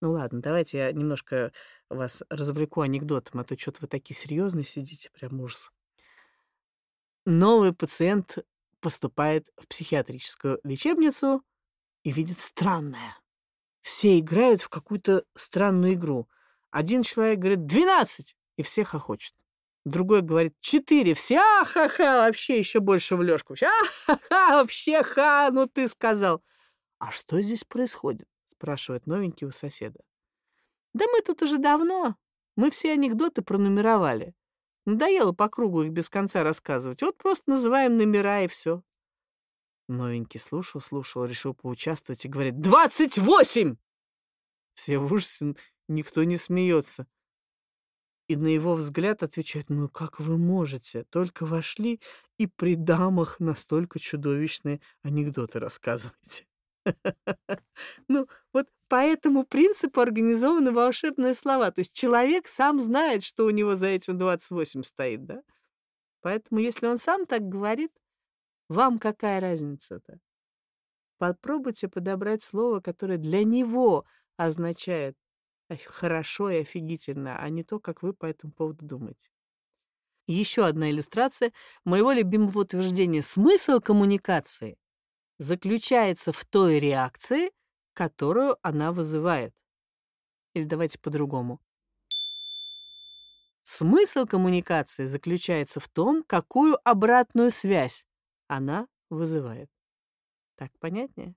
Ну ладно, давайте я немножко вас развлеку анекдотом, а то что-то вы такие серьезные сидите, прям ужас. Новый пациент поступает в психиатрическую лечебницу и видит странное. Все играют в какую-то странную игру. Один человек говорит «двенадцать!» и все хохочут. Другой говорит «четыре». Все «а-ха-ха!» Вообще еще больше в лёжку. «А-ха-ха! Вообще ха! Ну ты сказал!» «А что здесь происходит?» — спрашивает новенький у соседа. «Да мы тут уже давно. Мы все анекдоты пронумеровали. Надоело по кругу их без конца рассказывать. Вот просто называем номера и все. Новенький слушал, слушал, решил поучаствовать и говорит «Двадцать восемь!» Все в ужасе, никто не смеется. И на его взгляд отвечает, ну как вы можете? Только вошли и при дамах настолько чудовищные анекдоты рассказываете. Ну, вот по этому принципу организованы волшебные слова. То есть человек сам знает, что у него за этим 28 стоит, да? Поэтому если он сам так говорит, вам какая разница-то? Попробуйте подобрать слово, которое для него означает хорошо и офигительно, а не то, как вы по этому поводу думаете. Еще одна иллюстрация моего любимого утверждения. Смысл коммуникации заключается в той реакции, которую она вызывает. Или давайте по-другому. Смысл коммуникации заключается в том, какую обратную связь она вызывает. Так понятнее?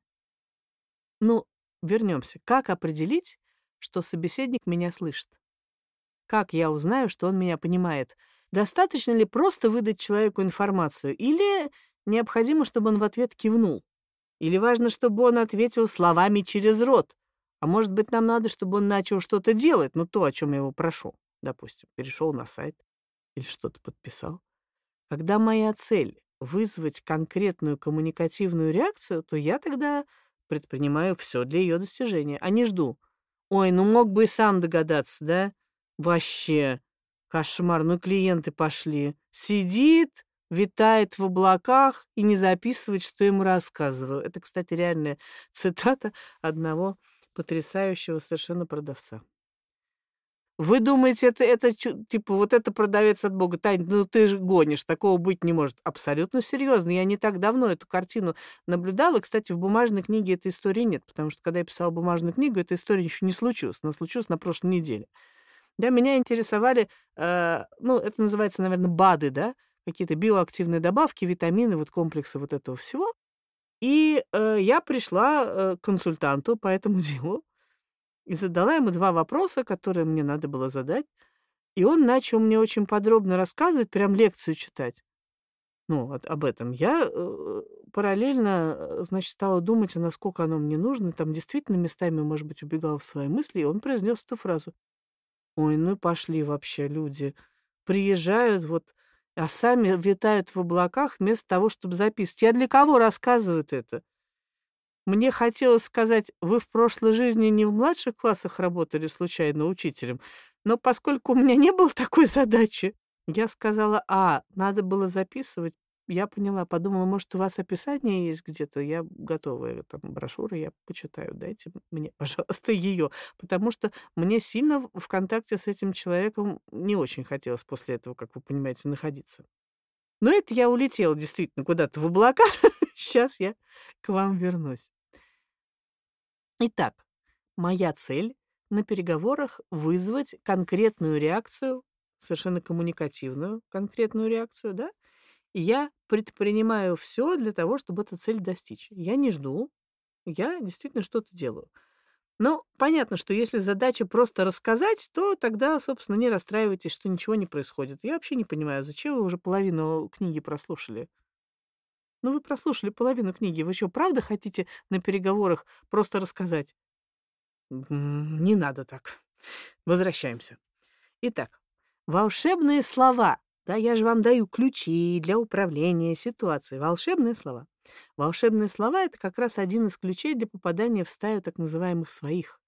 Ну, вернемся. Как определить, что собеседник меня слышит. Как я узнаю, что он меня понимает? Достаточно ли просто выдать человеку информацию? Или необходимо, чтобы он в ответ кивнул? Или важно, чтобы он ответил словами через рот? А может быть, нам надо, чтобы он начал что-то делать, ну то, о чем я его прошу. Допустим, перешел на сайт или что-то подписал. Когда моя цель — вызвать конкретную коммуникативную реакцию, то я тогда предпринимаю все для ее достижения, а не жду, Ой, ну мог бы и сам догадаться, да? Вообще, кошмар, ну клиенты пошли. Сидит, витает в облаках и не записывает, что ему рассказываю. Это, кстати, реальная цитата одного потрясающего совершенно продавца. Вы думаете, это, это типа вот это продавец от Бога? Тань, ну ты же гонишь, такого быть не может. Абсолютно серьезно. Я не так давно эту картину наблюдала. Кстати, в бумажной книге этой истории нет, потому что когда я писала бумажную книгу, эта история еще не случилась. Она случилась на прошлой неделе. Да, меня интересовали, э, ну, это называется, наверное, БАДы, да, какие-то биоактивные добавки, витамины, вот комплексы вот этого всего. И э, я пришла э, к консультанту по этому делу и задала ему два вопроса, которые мне надо было задать. И он начал мне очень подробно рассказывать, прям лекцию читать. Ну, от, об этом. Я э, параллельно, э, значит, стала думать, а насколько оно мне нужно. Там действительно местами, может быть, убегал в свои мысли, и он произнес эту фразу. Ой, ну пошли вообще люди. Приезжают вот, а сами витают в облаках вместо того, чтобы записывать. Я для кого рассказывают это? Мне хотелось сказать, вы в прошлой жизни не в младших классах работали случайно учителем, но поскольку у меня не было такой задачи, я сказала, а, надо было записывать. Я поняла, подумала, может, у вас описание есть где-то? Я готова, там, брошюра, я почитаю. Дайте мне, пожалуйста, ее. Потому что мне сильно в контакте с этим человеком не очень хотелось после этого, как вы понимаете, находиться. Но это я улетела действительно куда-то в облака. Сейчас я к вам вернусь. Итак, моя цель на переговорах вызвать конкретную реакцию, совершенно коммуникативную конкретную реакцию, да, и я предпринимаю все для того, чтобы эту цель достичь. Я не жду, я действительно что-то делаю. Но понятно, что если задача просто рассказать, то тогда, собственно, не расстраивайтесь, что ничего не происходит. Я вообще не понимаю, зачем вы уже половину книги прослушали. Ну, вы прослушали половину книги. Вы что, правда хотите на переговорах просто рассказать? Не надо так. Возвращаемся. Итак, волшебные слова. Да, я же вам даю ключи для управления ситуацией. Волшебные слова. Волшебные слова — это как раз один из ключей для попадания в стаю так называемых своих.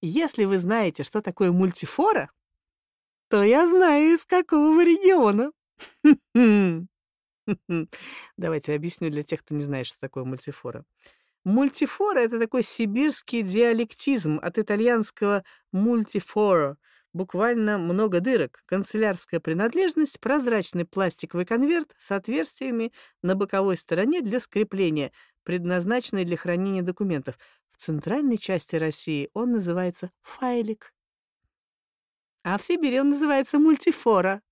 Если вы знаете, что такое мультифора, то я знаю, из какого вы региона. Давайте объясню для тех, кто не знает, что такое мультифора. Мультифора — это такой сибирский диалектизм от итальянского мультифоро, буквально много дырок, канцелярская принадлежность, прозрачный пластиковый конверт с отверстиями на боковой стороне для скрепления, предназначенный для хранения документов. В центральной части России он называется файлик. А в Сибири он называется мультифора.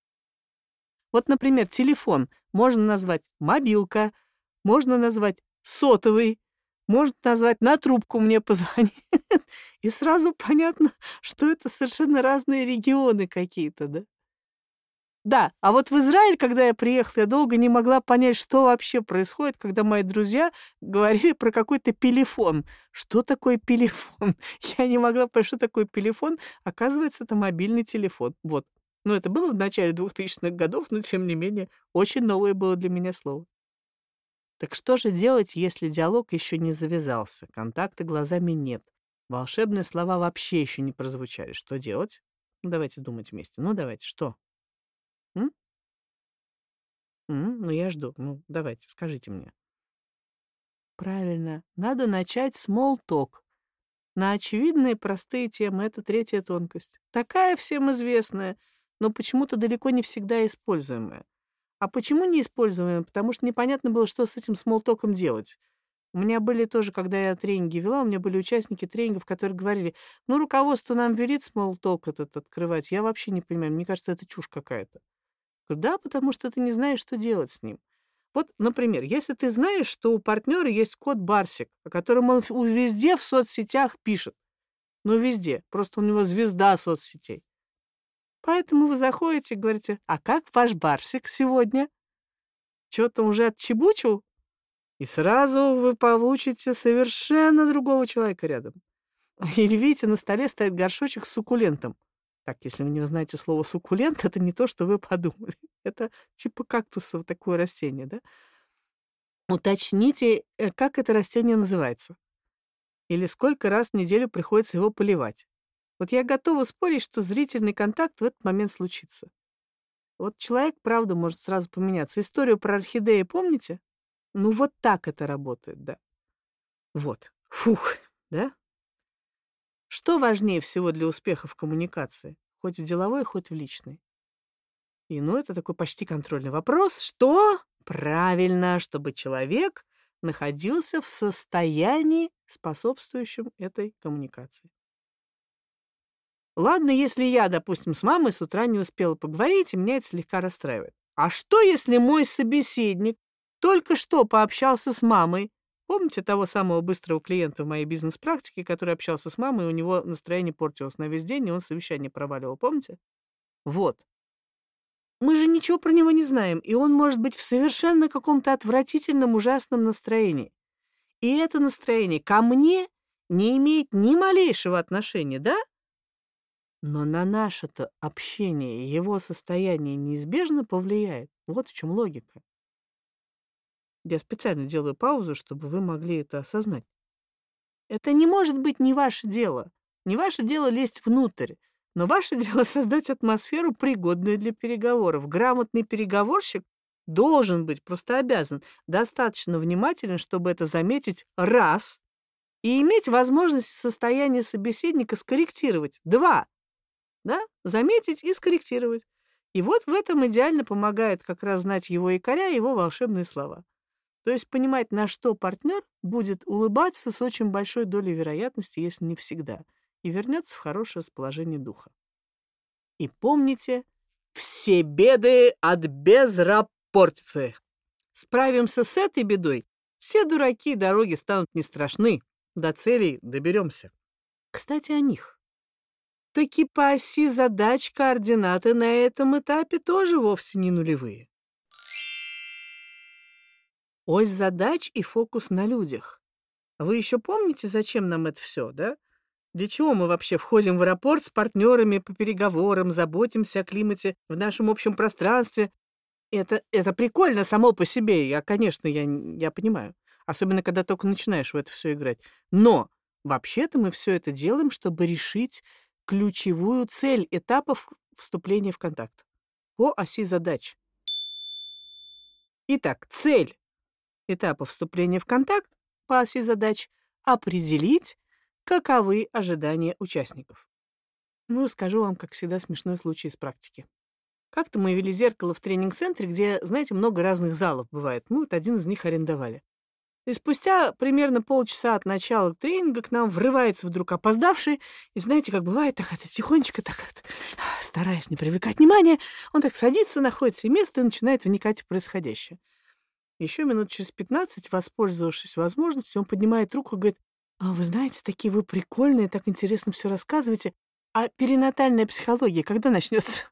Вот, например, телефон можно назвать мобилка, можно назвать сотовый, можно назвать на трубку мне позвони. И сразу понятно, что это совершенно разные регионы какие-то, да? Да, а вот в Израиль, когда я приехала, я долго не могла понять, что вообще происходит, когда мои друзья говорили про какой-то пелефон. Что такое пелефон? Я не могла понять, что такое пелефон. Оказывается, это мобильный телефон. Вот. Ну, это было в начале 2000-х годов, но, тем не менее, очень новое было для меня слово. Так что же делать, если диалог еще не завязался, контакта глазами нет, волшебные слова вообще еще не прозвучали? Что делать? Ну, давайте думать вместе. Ну, давайте, что? М? М? Ну, я жду. Ну, давайте, скажите мне. Правильно. Надо начать small talk. На очевидные простые темы. Это третья тонкость. Такая всем известная, но почему-то далеко не всегда используемая. А почему не используем? Потому что непонятно было, что с этим смолтоком делать. У меня были тоже, когда я тренинги вела, у меня были участники тренингов, которые говорили, ну, руководство нам велит смолток этот открывать. Я вообще не понимаю, мне кажется, это чушь какая-то. Да, потому что ты не знаешь, что делать с ним. Вот, например, если ты знаешь, что у партнера есть код Барсик, о котором он везде в соцсетях пишет, ну, везде, просто у него звезда соцсетей, Поэтому вы заходите и говорите, а как ваш барсик сегодня? Что-то уже отчебучил? И сразу вы получите совершенно другого человека рядом. Или видите, на столе стоит горшочек с суккулентом. Так, если вы не знаете слово суккулент, это не то, что вы подумали. Это типа кактуса, вот такое растение, да? Уточните, э, как это растение называется. Или сколько раз в неделю приходится его поливать. Вот я готова спорить, что зрительный контакт в этот момент случится. Вот человек, правда, может сразу поменяться. Историю про орхидеи помните? Ну, вот так это работает, да. Вот. Фух, да? Что важнее всего для успеха в коммуникации? Хоть в деловой, хоть в личной. И, ну, это такой почти контрольный вопрос. Что? Правильно, чтобы человек находился в состоянии, способствующем этой коммуникации. Ладно, если я, допустим, с мамой с утра не успела поговорить, и меня это слегка расстраивает. А что, если мой собеседник только что пообщался с мамой, Помните того самого быстрого клиента в моей бизнес-практике, который общался с мамой, и у него настроение портилось на весь день, и он совещание проваливал, помните? Вот. Мы же ничего про него не знаем, и он может быть в совершенно каком-то отвратительном, ужасном настроении. И это настроение ко мне не имеет ни малейшего отношения, да? Но на наше-то общение его состояние неизбежно повлияет. Вот в чем логика. Я специально делаю паузу, чтобы вы могли это осознать. Это не может быть не ваше дело. Не ваше дело лезть внутрь. Но ваше дело создать атмосферу, пригодную для переговоров. Грамотный переговорщик должен быть, просто обязан, достаточно внимателен, чтобы это заметить раз, и иметь возможность состояние собеседника скорректировать. Два. Да? Заметить и скорректировать. И вот в этом идеально помогает как раз знать его якоря и его волшебные слова. То есть понимать, на что партнер будет улыбаться с очень большой долей вероятности, если не всегда, и вернется в хорошее расположение духа. И помните, все беды от безрапортицы. Справимся с этой бедой, все дураки дороги станут не страшны, до целей доберемся. Кстати, о них. Таки по оси задач координаты на этом этапе тоже вовсе не нулевые. Ось задач и фокус на людях. Вы еще помните, зачем нам это все, да? Для чего мы вообще входим в аэропорт с партнерами по переговорам, заботимся о климате в нашем общем пространстве? Это, это прикольно само по себе, я, конечно, я, я понимаю. Особенно, когда только начинаешь в это все играть. Но вообще-то мы все это делаем, чтобы решить ключевую цель этапов вступления в контакт по оси задач. Итак, цель этапа вступления в контакт по оси задач — определить, каковы ожидания участников. Ну, расскажу вам, как всегда, смешной случай из практики. Как-то мы вели зеркало в тренинг-центре, где, знаете, много разных залов бывает. Мы вот один из них арендовали. И спустя примерно полчаса от начала тренинга к нам врывается вдруг опоздавший, и знаете, как бывает, так это тихонечко, так это, стараясь не привлекать внимания, он так садится, находит себе место и начинает вникать в происходящее. Еще минут через пятнадцать, воспользовавшись возможностью, он поднимает руку и говорит, «А вы знаете, такие вы прикольные, так интересно все рассказываете. А перинатальная психология когда начнется?»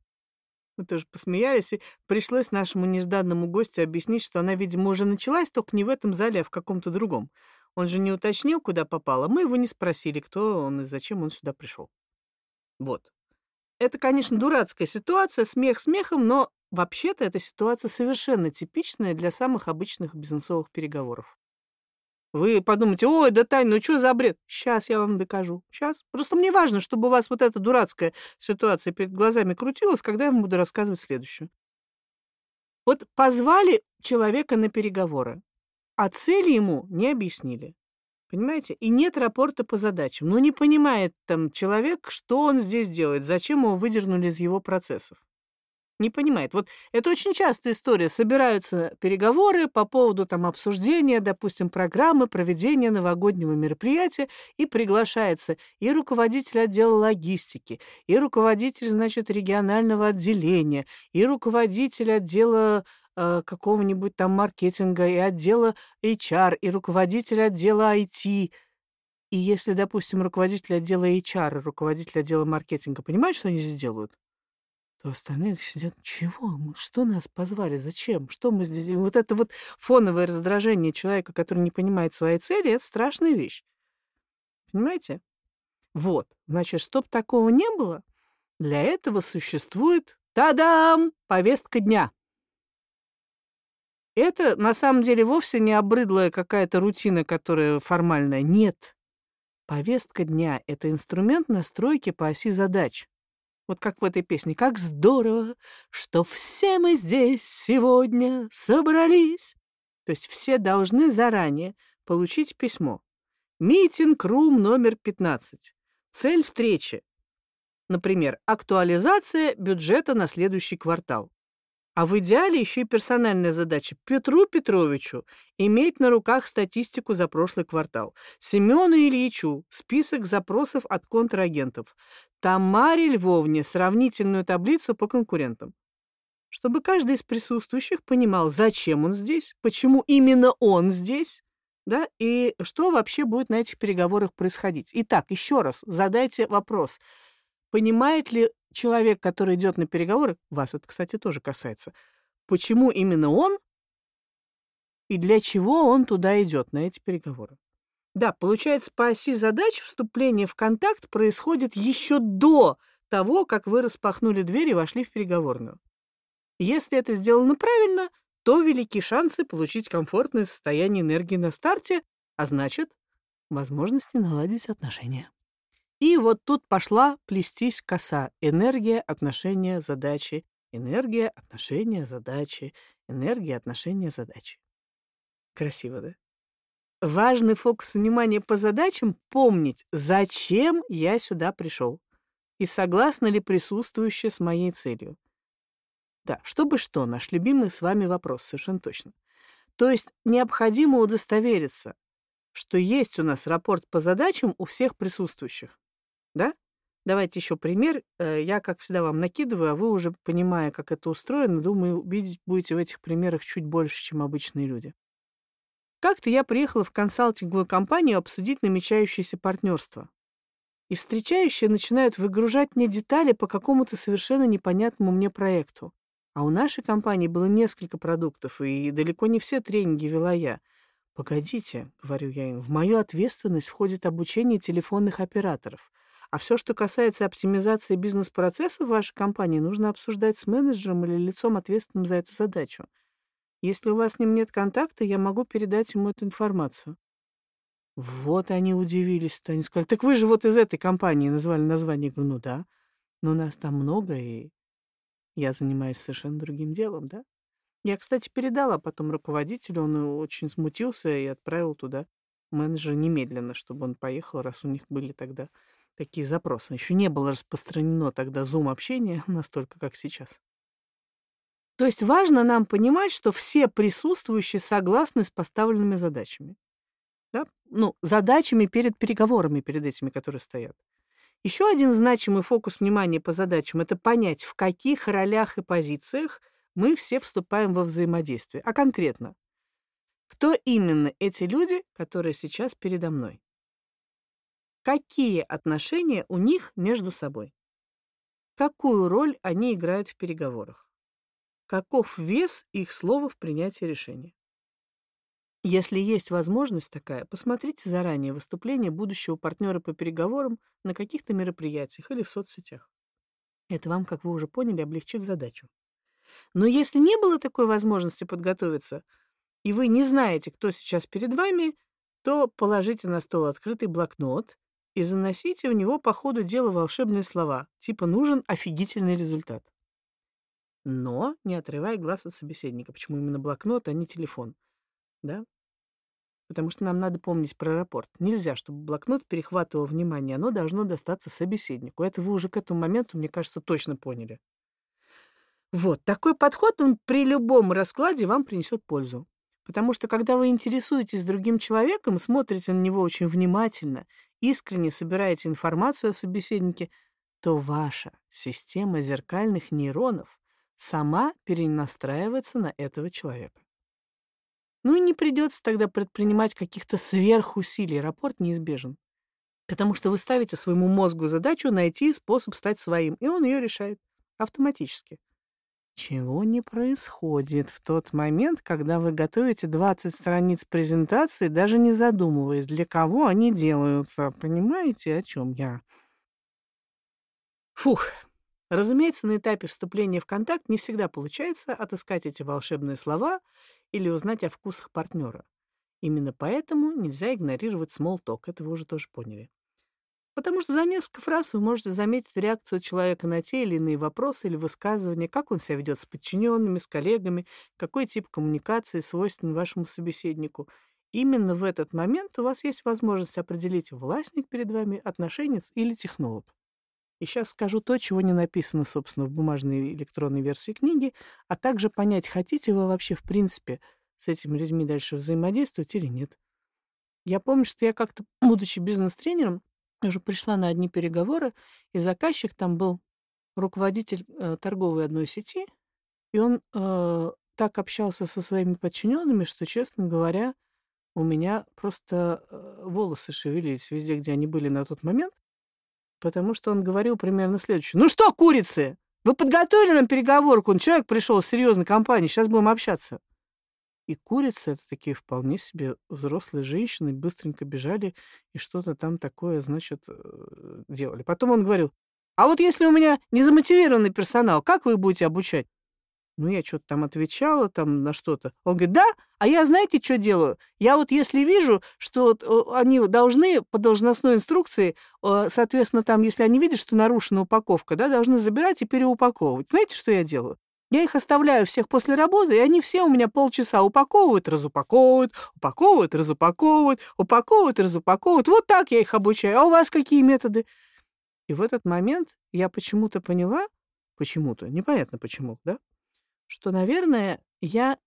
Мы тоже посмеялись, и пришлось нашему нежданному гостю объяснить, что она, видимо, уже началась, только не в этом зале, а в каком-то другом. Он же не уточнил, куда попал, а мы его не спросили, кто он и зачем он сюда пришел. Вот. Это, конечно, дурацкая ситуация, смех смехом, но вообще-то эта ситуация совершенно типичная для самых обычных бизнесовых переговоров. Вы подумаете, ой, да Тань, ну что за бред? Сейчас я вам докажу. Сейчас. Просто мне важно, чтобы у вас вот эта дурацкая ситуация перед глазами крутилась, когда я вам буду рассказывать следующую. Вот позвали человека на переговоры, а цели ему не объяснили. Понимаете? И нет рапорта по задачам. Ну, не понимает там человек, что он здесь делает, зачем его выдернули из его процессов не понимает. Вот это очень частая история. Собираются переговоры по поводу там обсуждения, допустим, программы проведения новогоднего мероприятия, и приглашается и руководитель отдела логистики, и руководитель, значит, регионального отделения, и руководитель отдела э, какого-нибудь там маркетинга, и отдела HR, и руководитель отдела IT. И если, допустим, руководитель отдела HR и руководитель отдела маркетинга понимают, что они здесь делают, то остальные сидят, чего? Что нас позвали? Зачем? Что мы здесь? Вот это вот фоновое раздражение человека, который не понимает своей цели, это страшная вещь. Понимаете? Вот. Значит, чтобы такого не было, для этого существует, тадам, повестка дня. Это на самом деле вовсе не обрыдлая какая-то рутина, которая формальная. Нет. Повестка дня — это инструмент настройки по оси задач. Вот как в этой песне. Как здорово, что все мы здесь сегодня собрались. То есть все должны заранее получить письмо. Митинг Рум номер 15. Цель встречи. Например, актуализация бюджета на следующий квартал. А в идеале еще и персональная задача Петру Петровичу иметь на руках статистику за прошлый квартал, Семену Ильичу список запросов от контрагентов, Тамаре Львовне сравнительную таблицу по конкурентам. Чтобы каждый из присутствующих понимал, зачем он здесь, почему именно он здесь, Да? И что вообще будет на этих переговорах происходить? Итак, еще раз задайте вопрос. Понимает ли человек, который идет на переговоры, вас это, кстати, тоже касается, почему именно он и для чего он туда идет, на эти переговоры? Да, получается, по оси задач вступление в контакт происходит еще до того, как вы распахнули дверь и вошли в переговорную. Если это сделано правильно, то велики шансы получить комфортное состояние энергии на старте, а значит, возможности наладить отношения. И вот тут пошла плестись коса. Энергия, отношения, задачи. Энергия, отношения, задачи. Энергия, отношения, задачи. Красиво, да? Важный фокус внимания по задачам — помнить, зачем я сюда пришел и согласна ли присутствующая с моей целью. Да, чтобы что, наш любимый с вами вопрос, совершенно точно. То есть необходимо удостовериться, что есть у нас рапорт по задачам у всех присутствующих. Да? Давайте еще пример. Э, я, как всегда, вам накидываю, а вы уже, понимая, как это устроено, думаю, увидеть будете в этих примерах чуть больше, чем обычные люди. Как-то я приехала в консалтинговую компанию обсудить намечающееся партнерство. И встречающие начинают выгружать мне детали по какому-то совершенно непонятному мне проекту. А у нашей компании было несколько продуктов, и далеко не все тренинги вела я. «Погодите», — говорю я им, — «в мою ответственность входит обучение телефонных операторов. А все, что касается оптимизации бизнес-процессов в вашей компании, нужно обсуждать с менеджером или лицом, ответственным за эту задачу. Если у вас с ним нет контакта, я могу передать ему эту информацию». Вот они удивились-то. Они сказали, так вы же вот из этой компании назвали название. Я говорю, ну да, но нас там много, и я занимаюсь совершенно другим делом, да? Я, кстати, передала потом руководителю, он очень смутился и отправил туда менеджера немедленно, чтобы он поехал, раз у них были тогда такие запросы. Еще не было распространено тогда зум-общение настолько, как сейчас. То есть важно нам понимать, что все присутствующие согласны с поставленными задачами. Да? Ну, задачами перед переговорами, перед этими, которые стоят. Еще один значимый фокус внимания по задачам — это понять, в каких ролях и позициях мы все вступаем во взаимодействие. А конкретно, кто именно эти люди, которые сейчас передо мной? Какие отношения у них между собой? Какую роль они играют в переговорах? Каков вес их слова в принятии решения? Если есть возможность такая, посмотрите заранее выступление будущего партнера по переговорам на каких-то мероприятиях или в соцсетях. Это вам, как вы уже поняли, облегчит задачу. Но если не было такой возможности подготовиться, и вы не знаете, кто сейчас перед вами, то положите на стол открытый блокнот и заносите в него по ходу дела волшебные слова, типа «нужен офигительный результат». Но не отрывая глаз от собеседника. Почему именно блокнот, а не телефон? Да? Потому что нам надо помнить про аэропорт. Нельзя, чтобы блокнот перехватывал внимание, оно должно достаться собеседнику. Это вы уже к этому моменту, мне кажется, точно поняли. Вот, такой подход, он при любом раскладе вам принесет пользу. Потому что, когда вы интересуетесь другим человеком, смотрите на него очень внимательно, искренне собираете информацию о собеседнике, то ваша система зеркальных нейронов сама перенастраивается на этого человека. Ну и не придется тогда предпринимать каких-то сверхусилий, рапорт неизбежен. Потому что вы ставите своему мозгу задачу найти способ стать своим, и он ее решает автоматически. Чего не происходит в тот момент, когда вы готовите 20 страниц презентации, даже не задумываясь, для кого они делаются. Понимаете, о чем я? Фух. Разумеется, на этапе вступления в контакт не всегда получается отыскать эти волшебные слова или узнать о вкусах партнера. Именно поэтому нельзя игнорировать talk, это вы уже тоже поняли. Потому что за несколько фраз вы можете заметить реакцию человека на те или иные вопросы или высказывания, как он себя ведет с подчиненными, с коллегами, какой тип коммуникации свойственен вашему собеседнику. Именно в этот момент у вас есть возможность определить, властник перед вами, отношенец или технолог. И сейчас скажу то, чего не написано, собственно, в бумажной электронной версии книги, а также понять, хотите вы вообще, в принципе, с этими людьми дальше взаимодействовать или нет. Я помню, что я как-то, будучи бизнес-тренером, уже пришла на одни переговоры, и заказчик там был руководитель э, торговой одной сети, и он э, так общался со своими подчиненными, что, честно говоря, у меня просто э, волосы шевелились везде, где они были на тот момент, потому что он говорил примерно следующее. «Ну что, курицы, вы подготовили нам переговорку? Он человек пришел с серьезной компанией, сейчас будем общаться». И курицы, это такие вполне себе взрослые женщины, быстренько бежали и что-то там такое, значит, э, делали. Потом он говорил, а вот если у меня незамотивированный персонал, как вы будете обучать? Ну, я что-то там отвечала там на что-то. Он говорит, да, а я знаете, что делаю? Я вот если вижу, что вот они должны по должностной инструкции, соответственно, там, если они видят, что нарушена упаковка, да, должны забирать и переупаковывать. Знаете, что я делаю? Я их оставляю всех после работы, и они все у меня полчаса упаковывают, разупаковывают, упаковывают, разупаковывают, упаковывают, разупаковывают. Вот так я их обучаю. А у вас какие методы? И в этот момент я почему-то поняла, почему-то, непонятно почему, да, что, наверное, я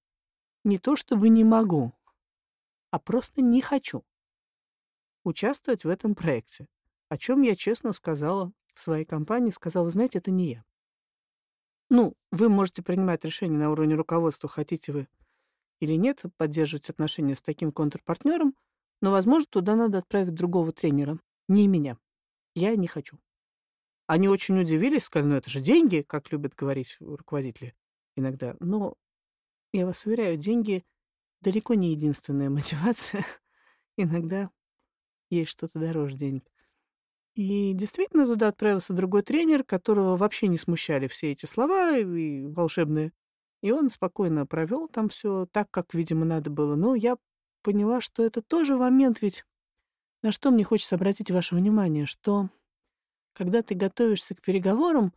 не то чтобы не могу, а просто не хочу участвовать в этом проекте, о чем я честно сказала в своей компании, сказала, знаете, это не я. Ну, вы можете принимать решение на уровне руководства, хотите вы или нет, поддерживать отношения с таким контрпартнером, но, возможно, туда надо отправить другого тренера, не меня. Я не хочу. Они очень удивились, сказали, ну это же деньги, как любят говорить руководители иногда. Но я вас уверяю, деньги далеко не единственная мотивация. иногда есть что-то дороже денег. И действительно туда отправился другой тренер, которого вообще не смущали все эти слова и волшебные. И он спокойно провел там все так, как, видимо, надо было. Но я поняла, что это тоже момент ведь... На что мне хочется обратить ваше внимание, что когда ты готовишься к переговорам,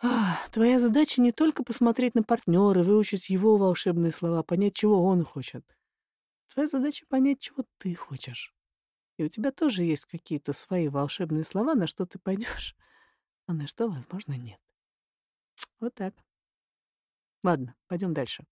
ах, твоя задача не только посмотреть на партнера, выучить его волшебные слова, понять, чего он хочет. Твоя задача понять, чего ты хочешь. И у тебя тоже есть какие-то свои волшебные слова, на что ты пойдешь, а на что, возможно, нет. Вот так. Ладно, пойдем дальше.